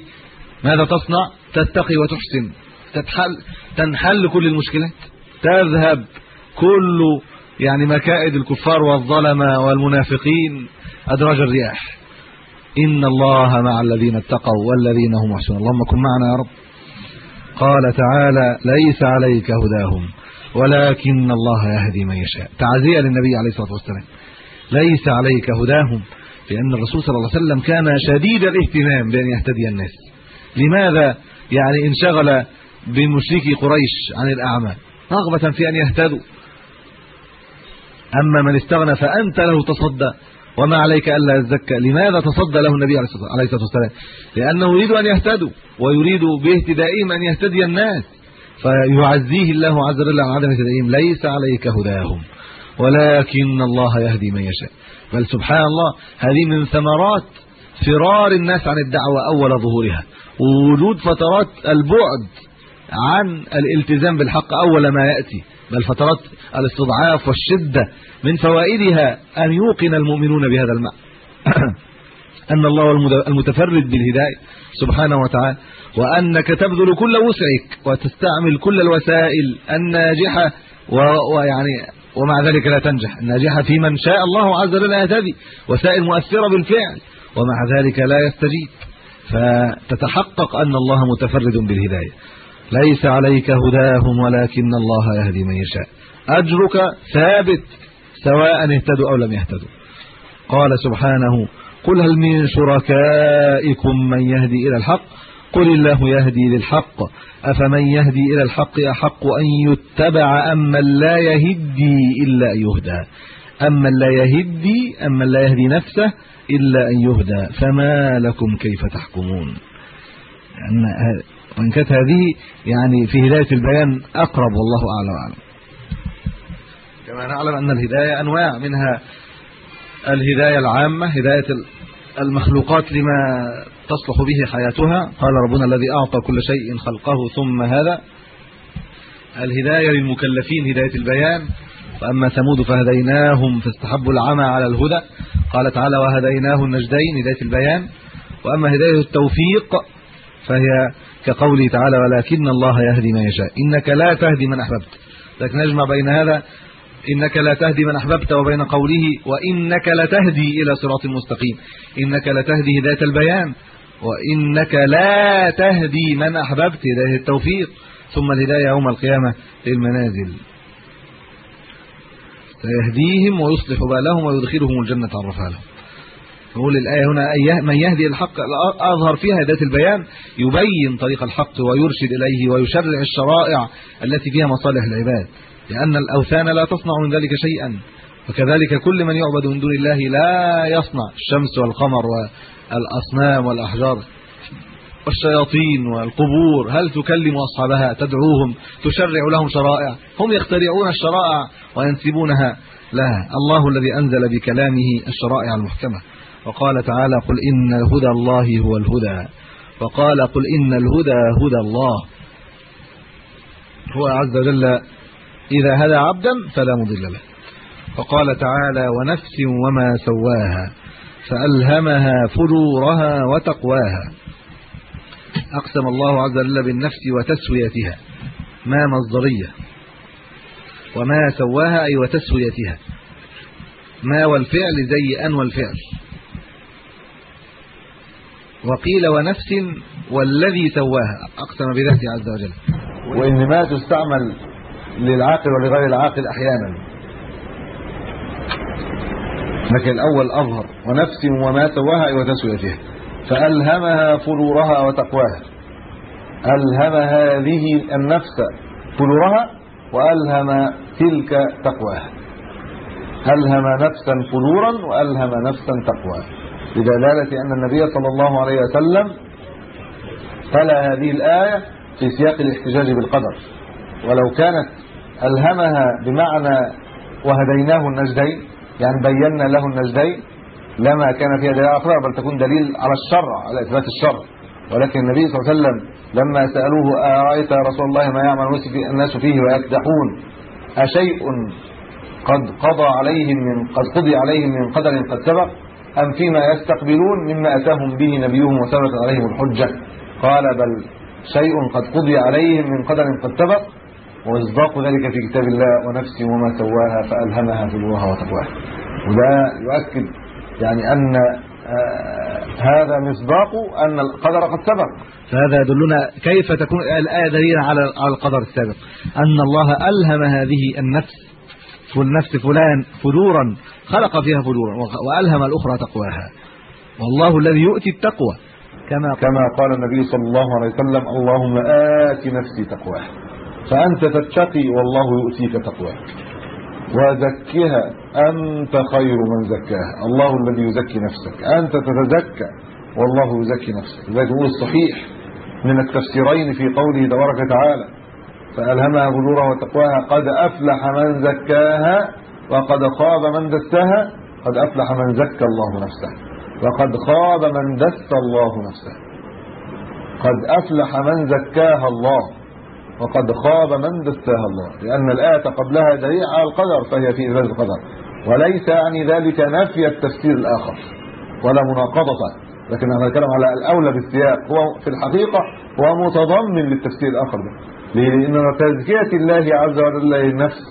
ماذا تصنع؟ تتقي وتحسن. تتحل تنحل كل المشكلات. تذهب كل يعني مكائد الكفار والظلمه والمنافقين. ادراج الرياح. إن الله مع الذين اتقوا والذين هم محسنون. اللهم كن معنا يا رب. قال تعالى ليس عليك هداهم ولكن الله يهدي من يشاء. تعزية للنبي عليه الصلاة والسلام. ليس عليك هداهم لأن الرسول صلى الله عليه وسلم كان شديد الاهتمام بأن يهتدي الناس. لماذا؟ يعني انشغل بمشركي قريش عن الأعمال رغبة في أن يهتدوا. أما من استغنى فأنت له تصدى. وما عليك ألا يزكى. لماذا تصدى له النبي عليه الصلاه والسلام؟ لأنه يريد أن يهتدوا ويريد باهتدائهم أن يهتدي الناس. فيعزيه الله عز وجل عن عدم هدايهم ليس عليك هداهم. ولكن الله يهدي من يشاء. بل سبحان الله هذه من ثمرات فرار الناس عن الدعوة أول ظهورها. ووجود فترات البعد عن الالتزام بالحق أول ما يأتي. بل فترات الاستضعاف والشدة من فوائدها أن يوقن المؤمنون بهذا المعنى [clears throat] أن الله المتفرد بالهداية سبحانه وتعالى. وأنك تبذل كل وسعك وتستعمل كل الوسائل الناجحة ويعني ومع ذلك لا تنجح. الناجحة في من شاء الله عز وجل يهتدي وسائل مؤثرة بالفعل ومع ذلك لا يستجيب. فتتحقق أن الله متفرد بالهداية. ليس عليك هداهم ولكن الله يهدي من يشاء. أجرك ثابت سواء اهتدوا أو لم يهتدوا. قال سبحانه قل هل من شركائكم من يهدي إلى الحق؟ قل الله يهدي للحق. أفمن يهدي إلى الحق أحق أن يتبع أم من لا يهدي إلا أن يهدى؟ اما لا يهدي أم من لا يهدي نفسه إلا أن يهدى؟ فما لكم كيف تحكمون؟ يعني وان كانت هذه يعني في هداية البيان أقرب والله أعلم وأعلم. كما نعلم أن الهداية أنواع منها الهداية العامة هداية المخلوقات لما تصلح به حياتها. قال ربنا الذي أعطى كل شيء خلقه ثم هذا. الهداية للمكلفين هداية البيان. وأما ثمود فهديناهم فاستحبوا العمى على الهدى. قال تعالى وهديناه النجدين هداية البيان. وأما هداية التوفيق فهي كقوله تعالى ولكن الله يهدي من يشاء إنك لا تهدي من أحببت. لكن نجمع بين هذا إنك لا تهدي من أحببت وبين قوله وإنك لتهدي إلى صراط مستقيم إنك لتهدي هدايه البيان. وإنك لا تهدي من أحببت. هدايه التوفيق. ثم الهداية يوم القيامة للمنازل. سيهديهم ويصلح بالهم ويدخلهم الجنة عرفها لهم. نقول الآية هنا من يهدي الحق أظهر فيها هدايه البيان يبين طريق الحق ويرشد إليه ويشرع الشرائع التي فيها مصالح العباد. لأن الأوثان لا تصنع من ذلك شيئا. وكذلك كل من يعبد من دون الله لا يصنع الشمس والقمر والأصنام والأحجار والشياطين والقبور. هل تكلم أصحابها؟ تدعوهم؟ تشرع لهم شرائع؟ هم يخترعون الشرائع وينسبونها لها. الله الذي أنزل بكلامه الشرائع المحكمة. وقال تعالى قل إن هدى الله هو الهدى. وقال قل إن الهدى هدى الله. هو عز وجل إذا هدى عبدا فلا مضل له. وقال تعالى ونفس وما سواها فألهمها فجورها وتقواها. أقسم الله عز وجل بالنفس وتسويتها. ما مصدرية. وما سواها أي وتسويتها. ما والفعل زي ان والفعل. وقيل ونفس والذي سواها أقسم بذاته عز وجل. وإن ما تستعمل للعاقل ولغير العاقل أحيانا. لكن الأول أظهر ونفس وما سواها وتسويتها فألهمها فجورها وتقواها. الهم هذه النفس فجورها وألهم تلك تقواها. ألهم نفسا فجورا وألهم نفسا تقواها. بدلالة أن النبي صلى الله عليه وسلم تلا هذه الآية في سياق الاحتجاج بالقدر. ولو كانت ألهمها بمعنى وهديناه النجدين يعني بينا له النجدين لما كان فيها دليل اخر بل تكون دليل على الشرع على إثبات الشرع. ولكن النبي صلى الله عليه وسلم لما سألوه أرأيت يا رسول الله ما يعمل الناس فيه ويكدحون؟ أشيء قد قضى عليهم من قد قضي عليهم من قدر قد سبق؟ أم فيما يستقبلون مما أتاهم به نبيهم وثبت عليهم الحجة؟ قال بل شيء قد قضي عليهم من قدر قد سبق. ومصداق ذلك في كتاب الله ونفس وما سواها فألهمها فجورها وتقواها وده يؤكد يعني أن آه، هذا مصداق أن القدر قد سبق. فهذا يدلنا كيف تكون الآية دليلا على على القدر السابق. أن الله ألهم هذه النفس والنفس فلان فجورا خلق فيها فجورا وألهم الأخرى تقواها. والله الذي يؤتي التقوى. كما كما قال النبي صلى الله عليه وسلم اللهم آت نفسي تقواها. فأنت تتقي والله يؤتيك تقواك وزكها أنت خير من زكاها. الله الذي يزكي نفسك. أنت تتزكى والله يزكي نفسك. ذلك هو الصحيح من التفسيرين في قوله تبارك وتعالى فألهمها فجورها وتقواها؟ قد أفلح من زكاها وقد خاب من دساها. قد أفلح من زكى الله نفسه وقد خاب من دس الله نفسه. قد أفلح من زكاها الله وقد خاب من دساها الله. لأن الآية قبلها دليل على القدر فهي في اثبات القدر. وليس يعني ذلك نفي التفسير الآخر ولا مناقضة. لكن أنا بتكلم على الأولى بالسياق. هو في الحقيقة هو متضمن للتفسير الآخر. ده لأن تزكية الله عز وجل للنفس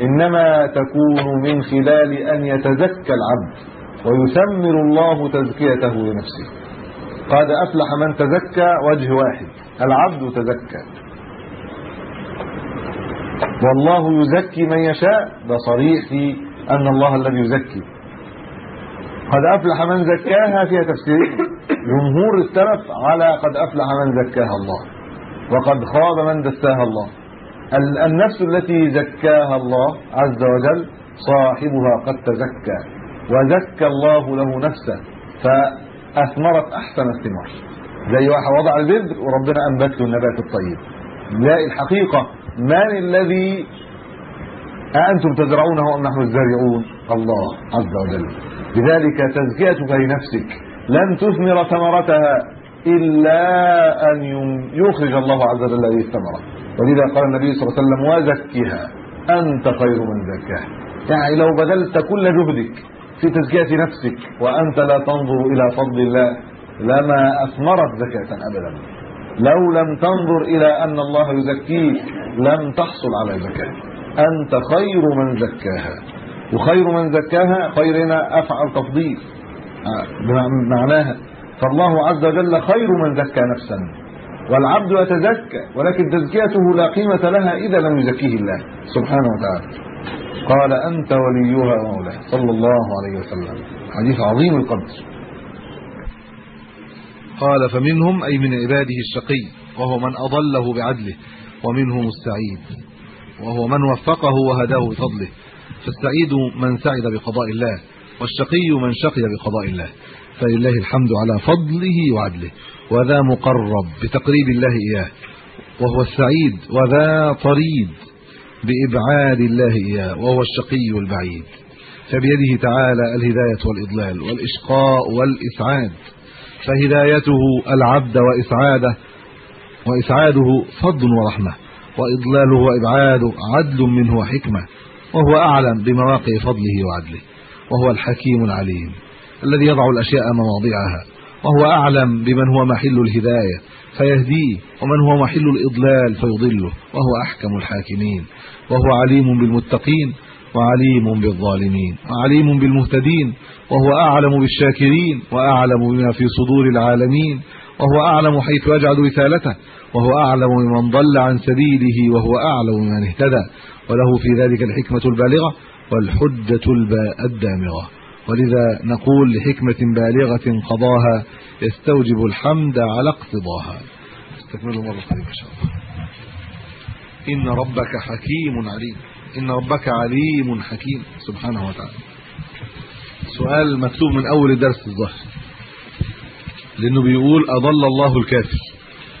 إنما تكون من خلال أن يتزكى العبد ويثمر الله تزكيته لنفسه. قد أفلح من تزكى وجه واحد العبد تزكى. والله يزكي من يشاء ده صريح في أن الله الذي يزكي. قد أفلح من زكاها فيها تفسيرين جمهور السلف على قد أفلح من زكاها الله. وقد خاب من دساها الله. النفس التي زكاها الله عز وجل صاحبها قد تزكى وزكى الله له نفسه فأثمرت أحسن الثمار. زي واحد وضع البذر وربنا أنبت له النبات الطيب. لا الحقيقة من الذي أنتم تزرعونه ام نحن الزارعون؟ الله عز وجل. لذلك تزكيتك لنفسك. لن تثمر ثمرتها. إلا أن يخرج الله عز وجل هذه الثمرة. ولذا قال النبي صلى الله عليه وسلم وزكها. أنت خير من زكاها يعني لو بذلت كل جهدك في تزكية نفسك. وأنت لا تنظر إلى فضل الله. لما أثمرت زكاة أبدا. لو لم تنظر إلى أن الله يزكيك لم تحصل على زكاة. أنت خير من زكاها. وخير من زكاها خير هنا أفعل تفضيل. معناها فالله عز وجل خير من زكى نفسا والعبد يتزكى ولكن تزكيته لا قيمة لها إذا لم يزكيه الله سبحانه وتعالى. قال أنت وليها ومولاها صلى الله عليه وسلم. حديث عظيم القدر. قال فمنهم أي من عباده الشقي وهو من أضله بعدله ومنهم السعيد وهو من وفقه وهداه بفضله فالسعيد من سعد بقضاء الله والشقي من شقي بقضاء الله. فلله الحمد على فضله وعدله وذا مقرب بتقريب الله إياه وهو السعيد وذا طريد بإبعاد الله إياه وهو الشقي البعيد. فبيده تعالى الهداية والإضلال والإشقاء والإسعاد فهدايته العبد وإسعاده وإسعاده فضل ورحمة وإضلاله وإبعاده عدل منه وحكمة وهو أعلم بمواقع فضله وعدله وهو الحكيم العليم. الذي يضع الأشياء مواضعها وهو أعلم بمن هو محل الهداية فيهديه ومن هو محل الإضلال فيضله وهو أحكم الحاكمين وهو عليم بالمتقين وعليم بالظالمين وعليم بالمهتدين وهو أعلم بالشاكرين وأعلم بما في صدور العالمين وهو أعلم حيث يجعل رسالته وهو أعلم بمن ضل عن سبيله وهو أعلم بمن اهتدى وله في ذلك الحكمة البالغة والحجة الدامغة. ولذا نقول لحكمة بالغة قضاها يستوجب الحمد على اقتضاها. استكملوا مرة قريبه إن شاء الله. إن ربك حكيم عليم. إن ربك عليم حكيم. سبحانه وتعالى. سؤال مكتوب من أول الدرس الظاهر لأنه بيقول أضل الله الكافر.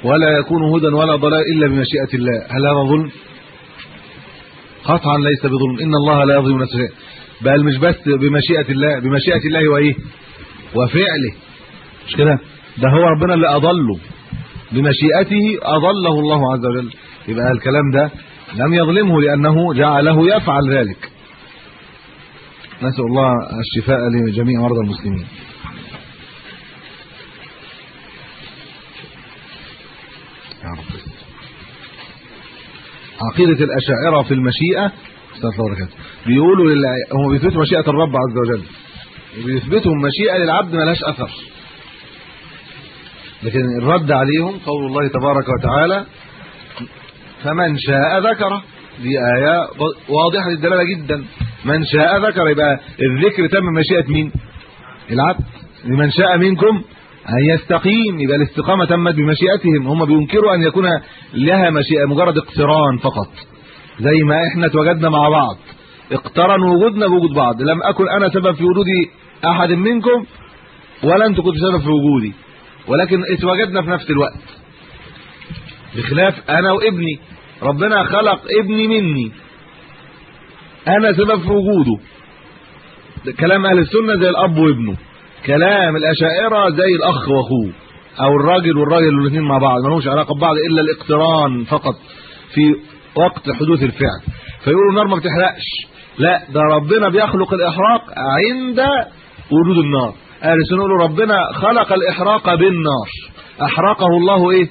ولا يكون هدى ولا ضلال إلا بمشيئة الله. هل هذا ظلم؟ قطعا ليس بظلم. إن الله لا يظلم نفسه بل مش بس بمشيئة الله بمشيئة الله وايه وفعله مش كده؟ ده هو ربنا اللي أضله. بمشيئته أضله الله عز وجل. يبقى الكلام ده لم يظلمه لأنه جعله يفعل ذلك. نسأل الله الشفاء لجميع مرضى المسلمين. يا رب. عقيدة الأشاعرة في المشيئة أستغفر الله بيقولوا لله هم بيثبتوا مشيئة الرب عز وجل. وبيثبتوا مشيئة للعبد ملهاش أثر. لكن الرد عليهم قول الله تبارك وتعالى فمن شاء ذكره. دي آية واضحة الدلاله جدا. من شاء ذكر يبقى الذكر تم مشيئة مين؟ العبد. لمن شاء منكم أن يستقيم. يبقى الاستقامة تمت بمشيئتهم. هم بينكروا أن يكون لها مشيئة مجرد اقتران فقط. زي ما إحنا اتوجدنا مع بعض. اقترن وجودنا بوجود بعض. لم أكن أنا سبب في وجود أحد منكم ولا أنتم كنتوا سبب في وجودي. ولكن اتوجدنا في نفس الوقت. بخلاف أنا وابني. ربنا خلق ابني مني. أنا سبب في وجوده. كلام أهل السنة زي الأب وابنه. كلام الأشاعرة زي الأخ وأخوه. أو الراجل والراجل الاثنين مع بعض. ما لهمش علاقة ببعض إلا الاقتران فقط في وقت حدوث الفعل. فيقولوا النار ما بتحرقش. لا ده ربنا بيخلق الإحراق عند وجود النار. أهل السنة يقولوا ربنا خلق الإحراق بالنار. أحرقه الله إيه؟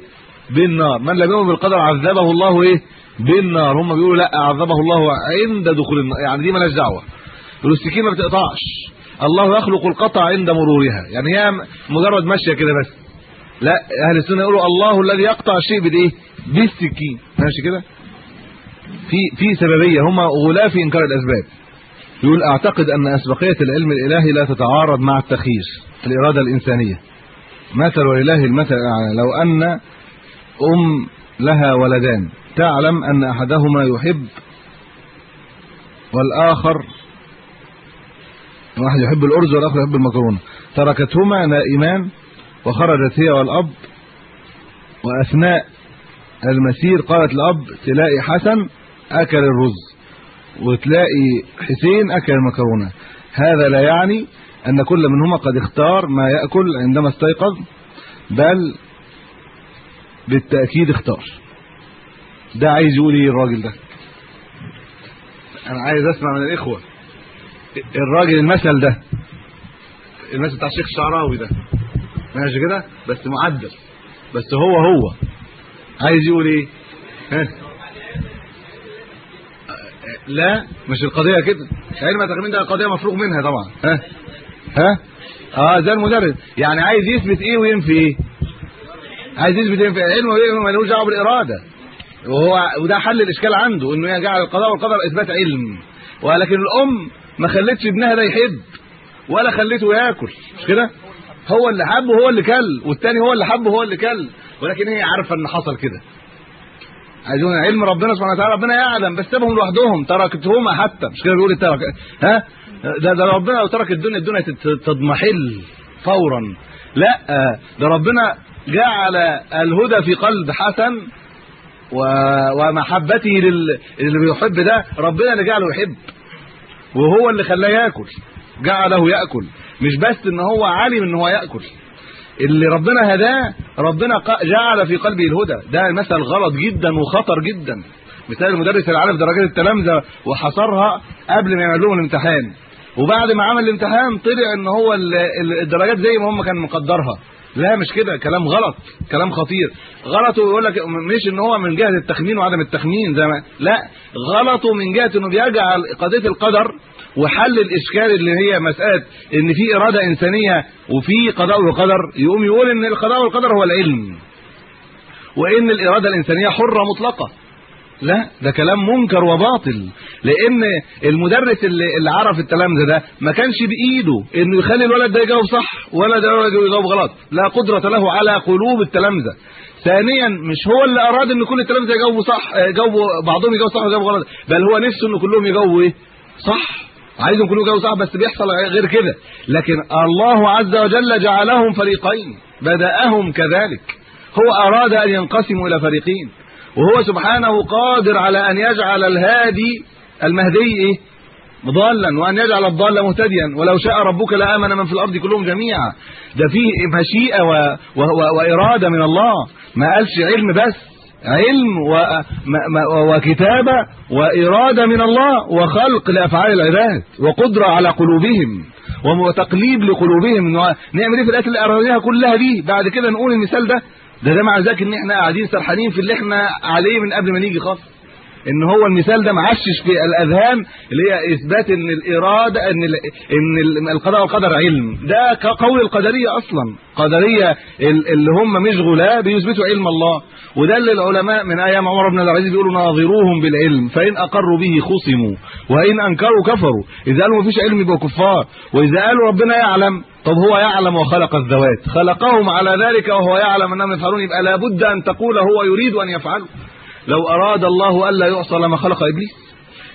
بالنار. من لم يؤمن بالقدر عذبه الله إيه؟ بالنار. هم بيقولوا لا عذبه الله عند دخول النار. يعني دي مالهاش دعوة. يقولوا السكينة ما بتقطعش. الله يخلق القطع عند مرورها. يعني هي مجرد ماشيه كده بس. لا أهل السنة يقولوا الله الذي يقطع الشيء بالايه بالسكين. ماشي كده؟ في في سببية هم غلاف إنكار الأسباب. يقول أعتقد أن أسبقية العلم الإلهي لا تتعارض مع التخيير الإرادة الإنسانية. مثل ولله المثل الأعلى لو أن أم لها ولدان تعلم أن أحدهما يحب والآخر واحد يحب الأرز والآخر يحب المكرونة. تركتهما نائمان وخرجت هي والأب وأثناء المسير قالت الاب تلاقي حسن أكل الرز وتلاقي حسين أكل المكرونة. هذا لا يعني أن كل منهما قد اختار ما يأكل عندما استيقظ بل بالتأكيد اختار. ده عايز يقول إيه الراجل ده؟ أنا عايز أسمع من الإخوة. الراجل المثل ده المثل بتاع الشيخ الشعراوي ده. ماشي كده؟ بس معدل. بس هو هو. عايز يقول إيه ها. لا مش القضية كده. علم التقنين ده قضية مفروغ منها طبعا. ها. ها. آه زي المدرس يعني عايز يثبت إيه وينفي. إيه عايز يثبت إيه في علم وايه ملوش دعوة بالإرادة. وهو وده حل الإشكال عنده إنه يجعل القضاء والقدر إثبات علم. ولكن الأم ما خلتش ابنها ده يحب ولا خلته ياكل. مش كده؟ هو اللي حب وهو اللي كل. والتاني هو اللي حب وهو اللي كل. ولكن هي عارفة إن حصل كده. عايزون علم ربنا سبحانه وتعالى ربنا يعلم بس سابهم لوحدهم تركتهما حتى. مش كده بيقول الترك ها؟ ده ده ربنا لو ترك الدنيا الدنيا تضمحل فورا. لا ده ربنا جعل الهدى في قلب حسن ومحبته لل... اللي بيحب ده ربنا اللي جعله يحب. وهو اللي خلاه ياكل. جعله ياكل. مش بس إن هو عالم إن هو ياكل. اللي ربنا هداه ربنا جعل في قلبه الهدى. ده مثل غلط جدا وخطر جدا. مثال المدرس اللي عارف درجات التلامذة وحصرها قبل ما يعمل لهم الامتحان. وبعد ما عمل الامتحان طلع إن هو الدرجات زي ما هم كان مقدرها. لا مش كده. كلام غلط. كلام خطير. غلطه يقول لك مش إن هو من جهة التخمين وعدم التخمين زي ما لا. غلطه من جهة إنه بيجعل قضية القدر وحل الإشكال اللي هي مسألة إن في إرادة إنسانية وفي قضاء وقدر يقوم يقول إن القضاء والقدر هو العلم. وإن الإرادة الإنسانية حرة مطلقة. لا ده كلام منكر وباطل. لأن المدرس اللي, اللي عرف التلامذة ده ما كانش بإيده إنه يخلي الولد ده يجاوب صح ولا ده يجاوب غلط. لا قدرة له على قلوب التلامذة. ثانيا مش هو اللي أراد إن كل التلامذة يجاوبوا صح يجاوبوا بعضهم يجاوب صح ويجاوب غلط بل هو نفسه ان كلهم يجاوبوا إيه؟ صح. عايزهم كلهم يجاوبوا صح بس بيحصل غير كده. لكن الله عز وجل جعلهم فريقين بدأهم كذلك. هو أراد أن ينقسموا إلى فريقين وهو سبحانه قادر على أن يجعل الهادي المهدي إيه؟ ضالا وأن يجعل الضال مهتديا. ولو شاء ربك لآمن من في الأرض كلهم جميعا. ده فيه مشيئة و... و... وإرادة من الله. ما قالش علم بس. علم و... ما... ما... وكتابه وإرادة من الله وخلق لأفعال العباد وقدرة على قلوبهم وتقليب لقلوبهم. نعمل إيه في الآيات اللي قريناها كلها دي. بعد كده نقول المثال ده. ده ده مع ذلك إن إحنا قاعدين سرحانين في اللي إحنا عليه من قبل ما نيجي خالص. إن هو المثال ده معشش في الأذهان اللي هي إثبات إن الإرادة إن إن القضاء والقدر علم. ده كقول القدرية أصلا. قدرية اللي هم مش غلاة بيثبتوا علم الله. وده اللي العلماء من أيام عمر بن العزيز بيقولوا ناظروهم بالعلم فإن أقروا به خصموا وإن أنكروا كفروا. إذا قالوا مفيش علم يبقوا كفار. وإذا قالوا ربنا يعلم طب هو يعلم وخلق الذوات. خلقهم على ذلك وهو يعلم أنهم يفعلون يبقى لابد أن تقول هو يريد أن يفعله لو أراد الله ألا يعصى لما خلق إبليس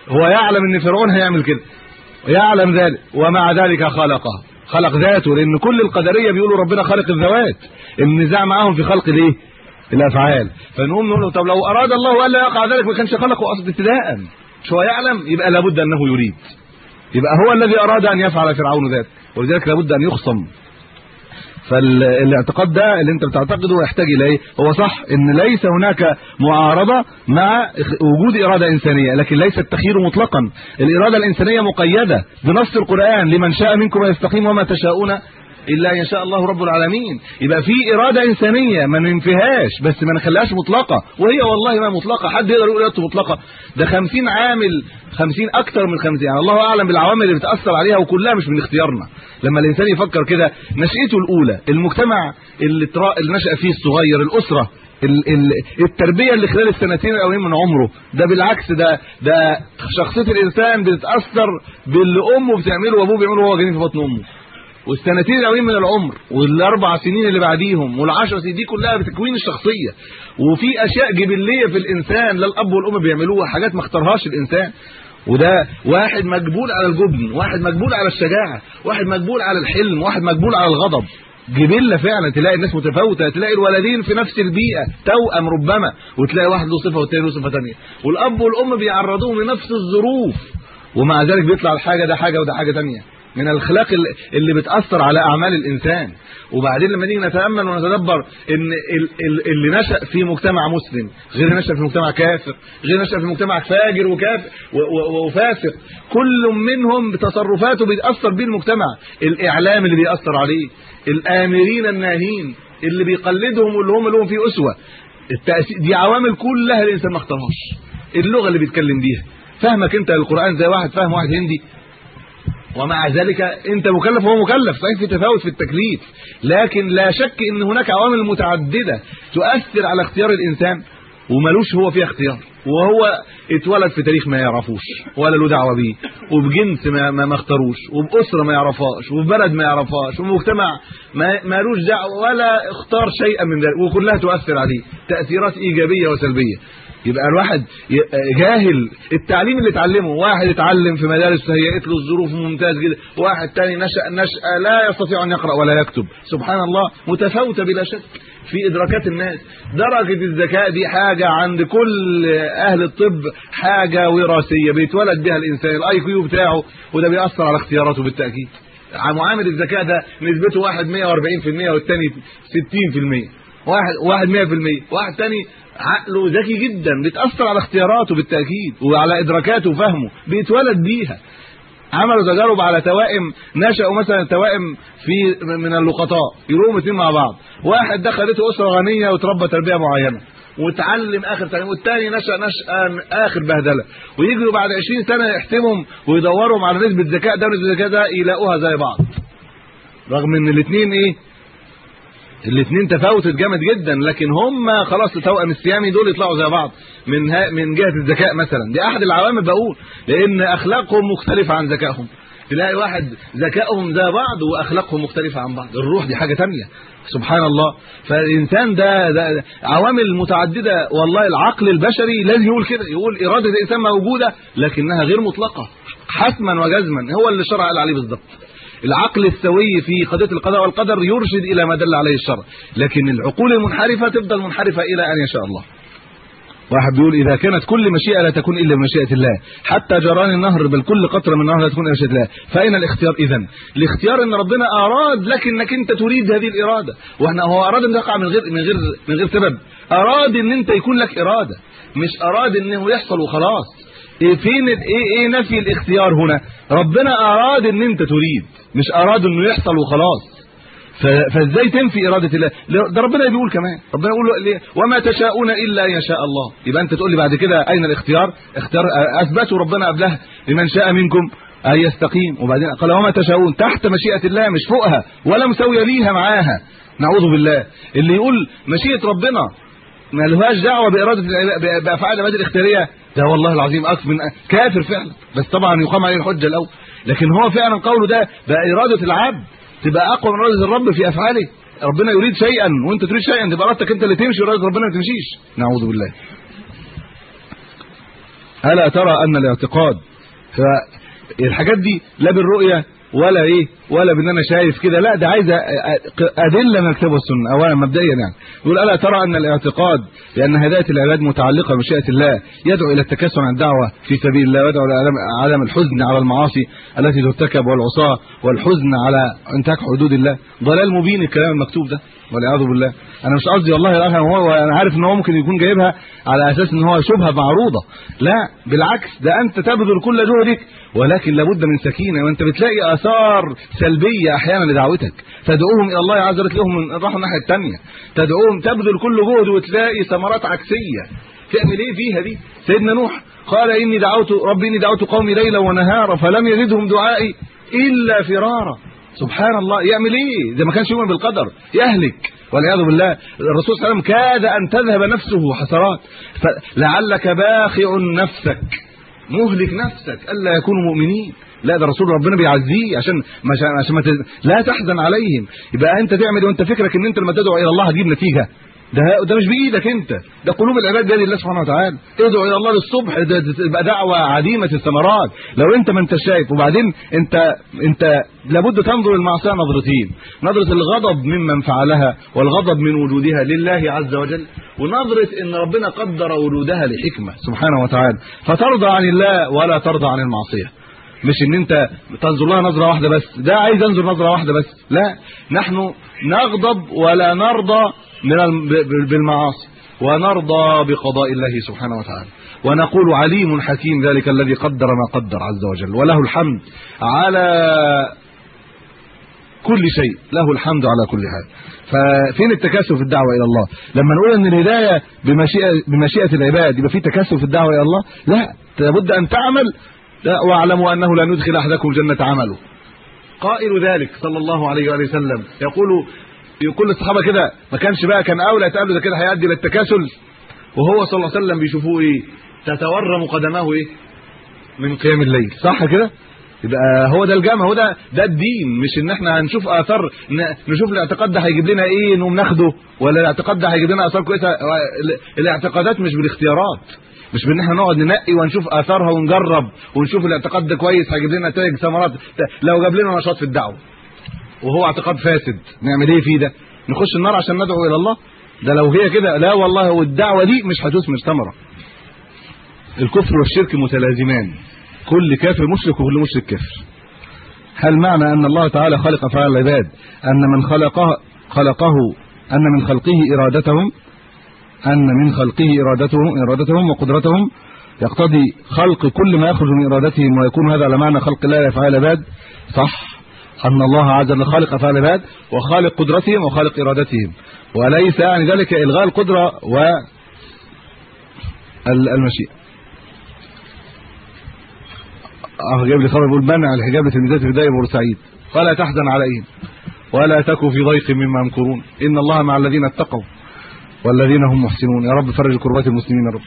هو يعلم إن فرعون هيعمل كده ويعلم ذلك ومع ذلك خلقه. خلق ذاته لأن كل القدرية بيقولوا ربنا خلق الذوات النزاع معاهم في خلق الايه الأفعال. فنقوم نقول طب لو أراد الله ألا يقع ذلك ما كانش خلقه أصلا ابتداء مش هو يعلم؟ يبقى لابد أنه يريد. يبقى هو الذي أراد أن يفعل فرعون ذلك ولذلك لابد أن يخصم. فالاعتقاد ده اللي انت بتعتقده يحتاج إلى إيه هو صح إن ليس هناك معارضة مع وجود إرادة إنسانية لكن ليس التخيير مطلقا. الإرادة الإنسانية مقيدة بنص القرآن لمن شاء منكم أن يستقيم وما تشاءون إلا إن شاء الله رب العالمين. يبقى في إرادة إنسانية ما ننفيهاش بس ما نخليهاش مطلقة. وهي والله ما مطلقة حد يقدر يقول ارادته مطلقة. ده 50 عامل 50 أكتر من 50 يعني الله أعلم بالعوامل اللي بتأثر عليها وكلها مش من اختيارنا. لما الإنسان يفكر كده نشأته الأولى المجتمع اللي. اللي نشأ فيه الصغير الأسرة ال... ال... التربية اللي خلال السنتين الأولين من عمره ده بالعكس ده ده شخصية الإنسان بتتأثر باللي امه بتعمله وأبوه بيعمله وهو جنين في بطن أمه والسنتين الأولين من العمر والأربع سنين اللي بعديهم والعشر سنين دي كلها بتكوين الشخصية وفي أشياء جبلية في الإنسان لا الاب والأم بيعملوها حاجات ما اختارهاش الإنسان وده واحد مجبول على الجبن واحد مجبول على الشجاعة واحد مجبول على الحلم واحد مجبول على الغضب. جبلة فعلا تلاقي الناس متفاوتة تلاقي الولدين في نفس البيئة توأم ربما وتلاقي واحد له صفة والتاني له صفة ثانية والأب والأم بيعرضوهم لنفس الظروف ومع ذلك بيطلع الحاجة ده حاجة وده حاجة ثانية من الاخلاق اللي بتأثر على أعمال الإنسان. وبعدين لما نيجي نتأمل ونتدبر إن اللي نشأ في مجتمع مسلم غير نشأ في مجتمع كافر غير نشأ في مجتمع فاجر وكافر وفاسق كل منهم بتصرفاته بيتأثر بيه المجتمع. الإعلام اللي بيأثر عليه الآمرين الناهين اللي بيقلدهم واللي هم لهم فيه أسوة. التأثير دي عوامل كلها الإنسان ما اختارهاش. اللغة اللي بيتكلم بيها. فهمك أنت القرآن زي واحد فاهم واحد هندي. ومع ذلك انت مكلف وهو مكلف. صحيح في تفاوت في التكليف. لكن لا شك إن هناك عوامل متعددة تؤثر على اختيار الإنسان وملوش هو فيها اختيار. وهو اتولد في تاريخ ما يعرفوش ولا له دعوة بيه وبجنس ما ما اختاروش وبأسرة ما يعرفهاش وببلد ما يعرفهاش ومجتمع ما مالوش دعوة ولا اختار شيئا من ذلك. وكلها تؤثر عليه. تأثيرات إيجابية وسلبية. يبقى الواحد جاهل. التعليم اللي اتعلمه واحد اتعلم في مدارس هيئت له الظروف ممتاز جدا واحد تاني نشأ نشأة لا يستطيع أن يقرأ ولا يكتب. سبحان الله متفاوتة بلا شك في إدراكات الناس. درجة الذكاء دي حاجة عند كل أهل الطب حاجة وراثية. بيتولد بها الإنسان ال IQ بتاعه وده بيأثر على اختياراته بالتأكيد. معامل الذكاء ده نسبته واحد 140% والتاني 60% واحد واحد 100% واحد تاني عقله ذكي جدا بتاثر على اختياراته بالتأكيد وعلى إدراكاته وفهمه بيتولد بيها. عملوا تجارب على توائم نشأوا مثلا توائم في من اللقطاء يروحوا اثنين مع بعض. واحد دخلته أسرة غنية وتربى تربية معينة وتعلم آخر تعليم والثاني نشأ نشأة آخر بهدلة. ويجروا بعد 20 سنة يحتمهم ويدوروا على نسبة ذكاء ده ونسبة ذكاء ده يلاقوها زي بعض. رغم إن الاثنين إيه؟ الاثنين تفاوتت جامد جدا لكن هم خلاص التوأم السيامي دول يطلعوا زي بعض. من من جهة الذكاء مثلا. دي أحد العوامل بقول لأن أخلاقهم مختلفة عن ذكائهم. تلاقي واحد ذكائهم زي بعض وأخلاقهم مختلفة عن بعض. الروح دي حاجة ثانية سبحان الله. فالإنسان ده, ده عوامل متعددة. والله العقل البشري لازم يقول كده. يقول إرادة الإنسان موجودة لكنها غير مطلقة. حتما وجزما. هو اللي الشرع قال عليه بالظبط العقل السوي في قضية القضاء والقدر يرشد إلى ما دل عليه الشرع. لكن العقول المنحرفة تفضل منحرفة إلى أن يشاء الله. واحد بيقول إذا كانت كل مشيئة لا تكون إلا بمشيئة الله حتى جران النهر بل كل قطرة من النهر لا تكون إلا بمشيئة الله فأين الاختيار اذا الاختيار أن ربنا أراد لك انك أنت تريد هذه الإرادة وإحنا هو أراد أن تقع من غير من غير من غير سبب. أراد أن أنت يكون لك إرادة مش أراد أنه يحصل وخلاص. فين ال- إيه إيه نفي الاختيار هنا؟ ربنا أراد إن أنت تريد مش أراد إنه يحصل وخلاص. فإزاي تنفي إرادة الله؟ ده ربنا بيقول كمان. ربنا يقول له؟ وما تشاءون إلا أن يشاء الله. يبقى أنت تقول لي بعد كده أين الاختيار؟ اختيار أثبته ربنا قبلها لمن شاء منكم أن يستقيم. وبعدين قال وما تشاءون تحت مشيئة الله مش فوقها ولا مساويه ليها معاها. نعوذ بالله. اللي يقول مشيئة ربنا ما لهاش دعوة بإرادة بأفعال العباد الاختيارية. ده والله العظيم اكبر من كافر فعلا. بس طبعا يقام عليه الحجة الأول. لكن هو فعلا قوله ده بقى اراده العبد تبقى أقوى من إرادة الرب في أفعاله. ربنا يريد شيئا وأنت تريد شيئا تبقى أرادتك أنت اللي تمشي واراده ربنا ما تمشيش. نعوذ بالله. ألا ترى أن الاعتقاد فالحاجات دي لا بالرؤية ولا إيه؟ ولا بإن أنا شايف كده. لا ده عايزه أدلة من الكتاب والسنة اولا مبدئيا يعني. يقول ألا ترى أن الاعتقاد بأن هداية العباد متعلقة بمشيئه الله يدعو إلى التكاسل عن الدعوة في سبيل الله ويدعو إلى عدم الحزن على المعاصي التي ترتكب والعصاة والحزن على انتهاك حدود الله ضلال مبين الكلام المكتوب ده. والعياذ بالله. أنا مش قصدي والله أفهم هو أنا عارف إن هو ممكن يكون جايبها على أساس إن هو شبهة معروضة. لا بالعكس ده أنت تبذل كل جهدك ولكن لابد من سكينة. وأنت بتلاقي آثار سلبية أحيانا لدعوتك. تدعوهم إلى الله عز وجل تلاقيهم من راحوا الناحية الثانية تدعوهم تبذل كل جهد وتلاقي ثمرات عكسية. تعمل إيه فيها دي؟ سيدنا نوح قال إني دعوت ربي إني دعوت قومي ليلا ونهارا فلم يزدهم دعائي إلا فرارا. سبحان الله يعمل إيه؟ ده ما كانش يؤمن بالقدر يهلك. والعياذ بالله الرسول صلى الله عليه وسلم كاد أن تذهب نفسه حسرات. فلعلك باخع نفسك مهلك نفسك ألا يكونوا مؤمنين. لا ده رسول ربنا بيعزيه عشان عشان ما. لا تحزن عليهم. يبقى أنت تعمل وأنت فكرك إن أنت لما تدعو إلى الله هتجيب نتيجة. ده ده مش بإيدك أنت. ده قلوب العباد بيد الله سبحانه وتعالى. ادعو إلى الله للصبح ده تبقى دعوة عديمة الثمرات. لو أنت ما انت شايف وبعدين انت أنت لابد تنظر المعصيه نظرتين نظرة الغضب ممن فعلها والغضب من وجودها لله عز وجل ونظرة إن ربنا قدر وجودها لحكمة سبحانه وتعالى. فترضى عن الله ولا ترضى عن المعصية. مش إن أنت تنظر لها نظرة واحدة بس. ده عايز ينظر نظرة واحدة بس. لا. نحن نغضب ولا نرضى من بالمعاصي. ونرضى بقضاء الله سبحانه وتعالى. ونقول عليم حكيم ذلك الذي قدر ما قدر عز وجل. وله الحمد على كل شيء. له الحمد على كل حال. ففين التكاسل في الدعوة إلى الله؟ لما نقول إن الهداية بمشيئه بمشيئة العباد يبقى في تكاسل في الدعوة إلى الله؟ لا. لابد أن تعمل. لا واعلموا أنه لا ندخل أحدكم جنه عمله. قائل ذلك صلى الله عليه وآله وسلم. يقول يقول الصحابة كده ما كانش بقى كان أولى يتقابلوا ده كده هيؤدي للتكاسل وهو صلى الله عليه وسلم بيشوفوه إيه؟ تتورم قدماه إيه؟ من قيام الليل. صح كده؟ يبقى هو ده الجامع هو ده ده الدين. مش إن إحنا هنشوف آثار نشوف الاعتقاد ده هيجيب لنا إيه نقوم ناخده ولا الاعتقاد ده هيجيب لنا آثار كويسة. ال- الاعتقادات مش بالاختيارات. مش بان إحنا نقعد ننقي ونشوف آثارها ونجرب ونشوف الاعتقاد ده كويس هيجيب لنا نتائج ثمرات. لو جاب لنا نشاط في الدعوة. وهو اعتقاد فاسد. نعمل إيه فيه ده؟ نخش النار عشان ندعو إلى الله؟ ده لو هي كده لا والله والدعوة دي مش هتثمر ثمرة. الكفر والشرك متلازمان. كل كافر مشرك وكل مشرك كافر. هل معنى أن الله تعالى خلق افعال العباد؟ أن من خلقه خلقه أن من خلقه إرادتهم؟ أن من خلقه ارادتهم إرادتهم وقدرتهم يقتضي خلق كل ما يخرج من إرادتهم ويكون هذا على معنى خلق الله لافعال العباد صح؟ أن الله عز وجل خالق افعال العباد وخالق قدرتهم وخالق إرادتهم. وليس يعني ذلك إلغاء القدرة و المشيئة. آه جايب لي خبر بيقول منع الحجاب لتلميذات في بدايه بورسعيد فلا تحزن عليهم ولا تكن في ضيق مما يمكرون. إن الله مع الذين اتقوا. والذين هم محسنون. يا رب فرج كربات المسلمين يا رب.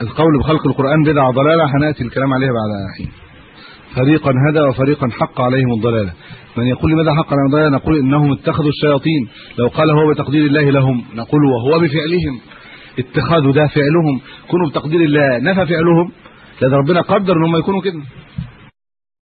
القول بخلق القرآن بدعه ضلاله هنأتي الكلام عليها بعد حين. فريقا هدى وفريقا حق عليهم الضلالة. من يقول لماذا حق عليهم الضلالة؟ نقول إنهم اتخذوا الشياطين. لو قال هو بتقدير الله لهم نقول وهو بفعلهم. اتخاذوا ده فعلهم. كونوا بتقدير الله نفى فعلهم. لأن ربنا قدر إن هم يكونوا كده.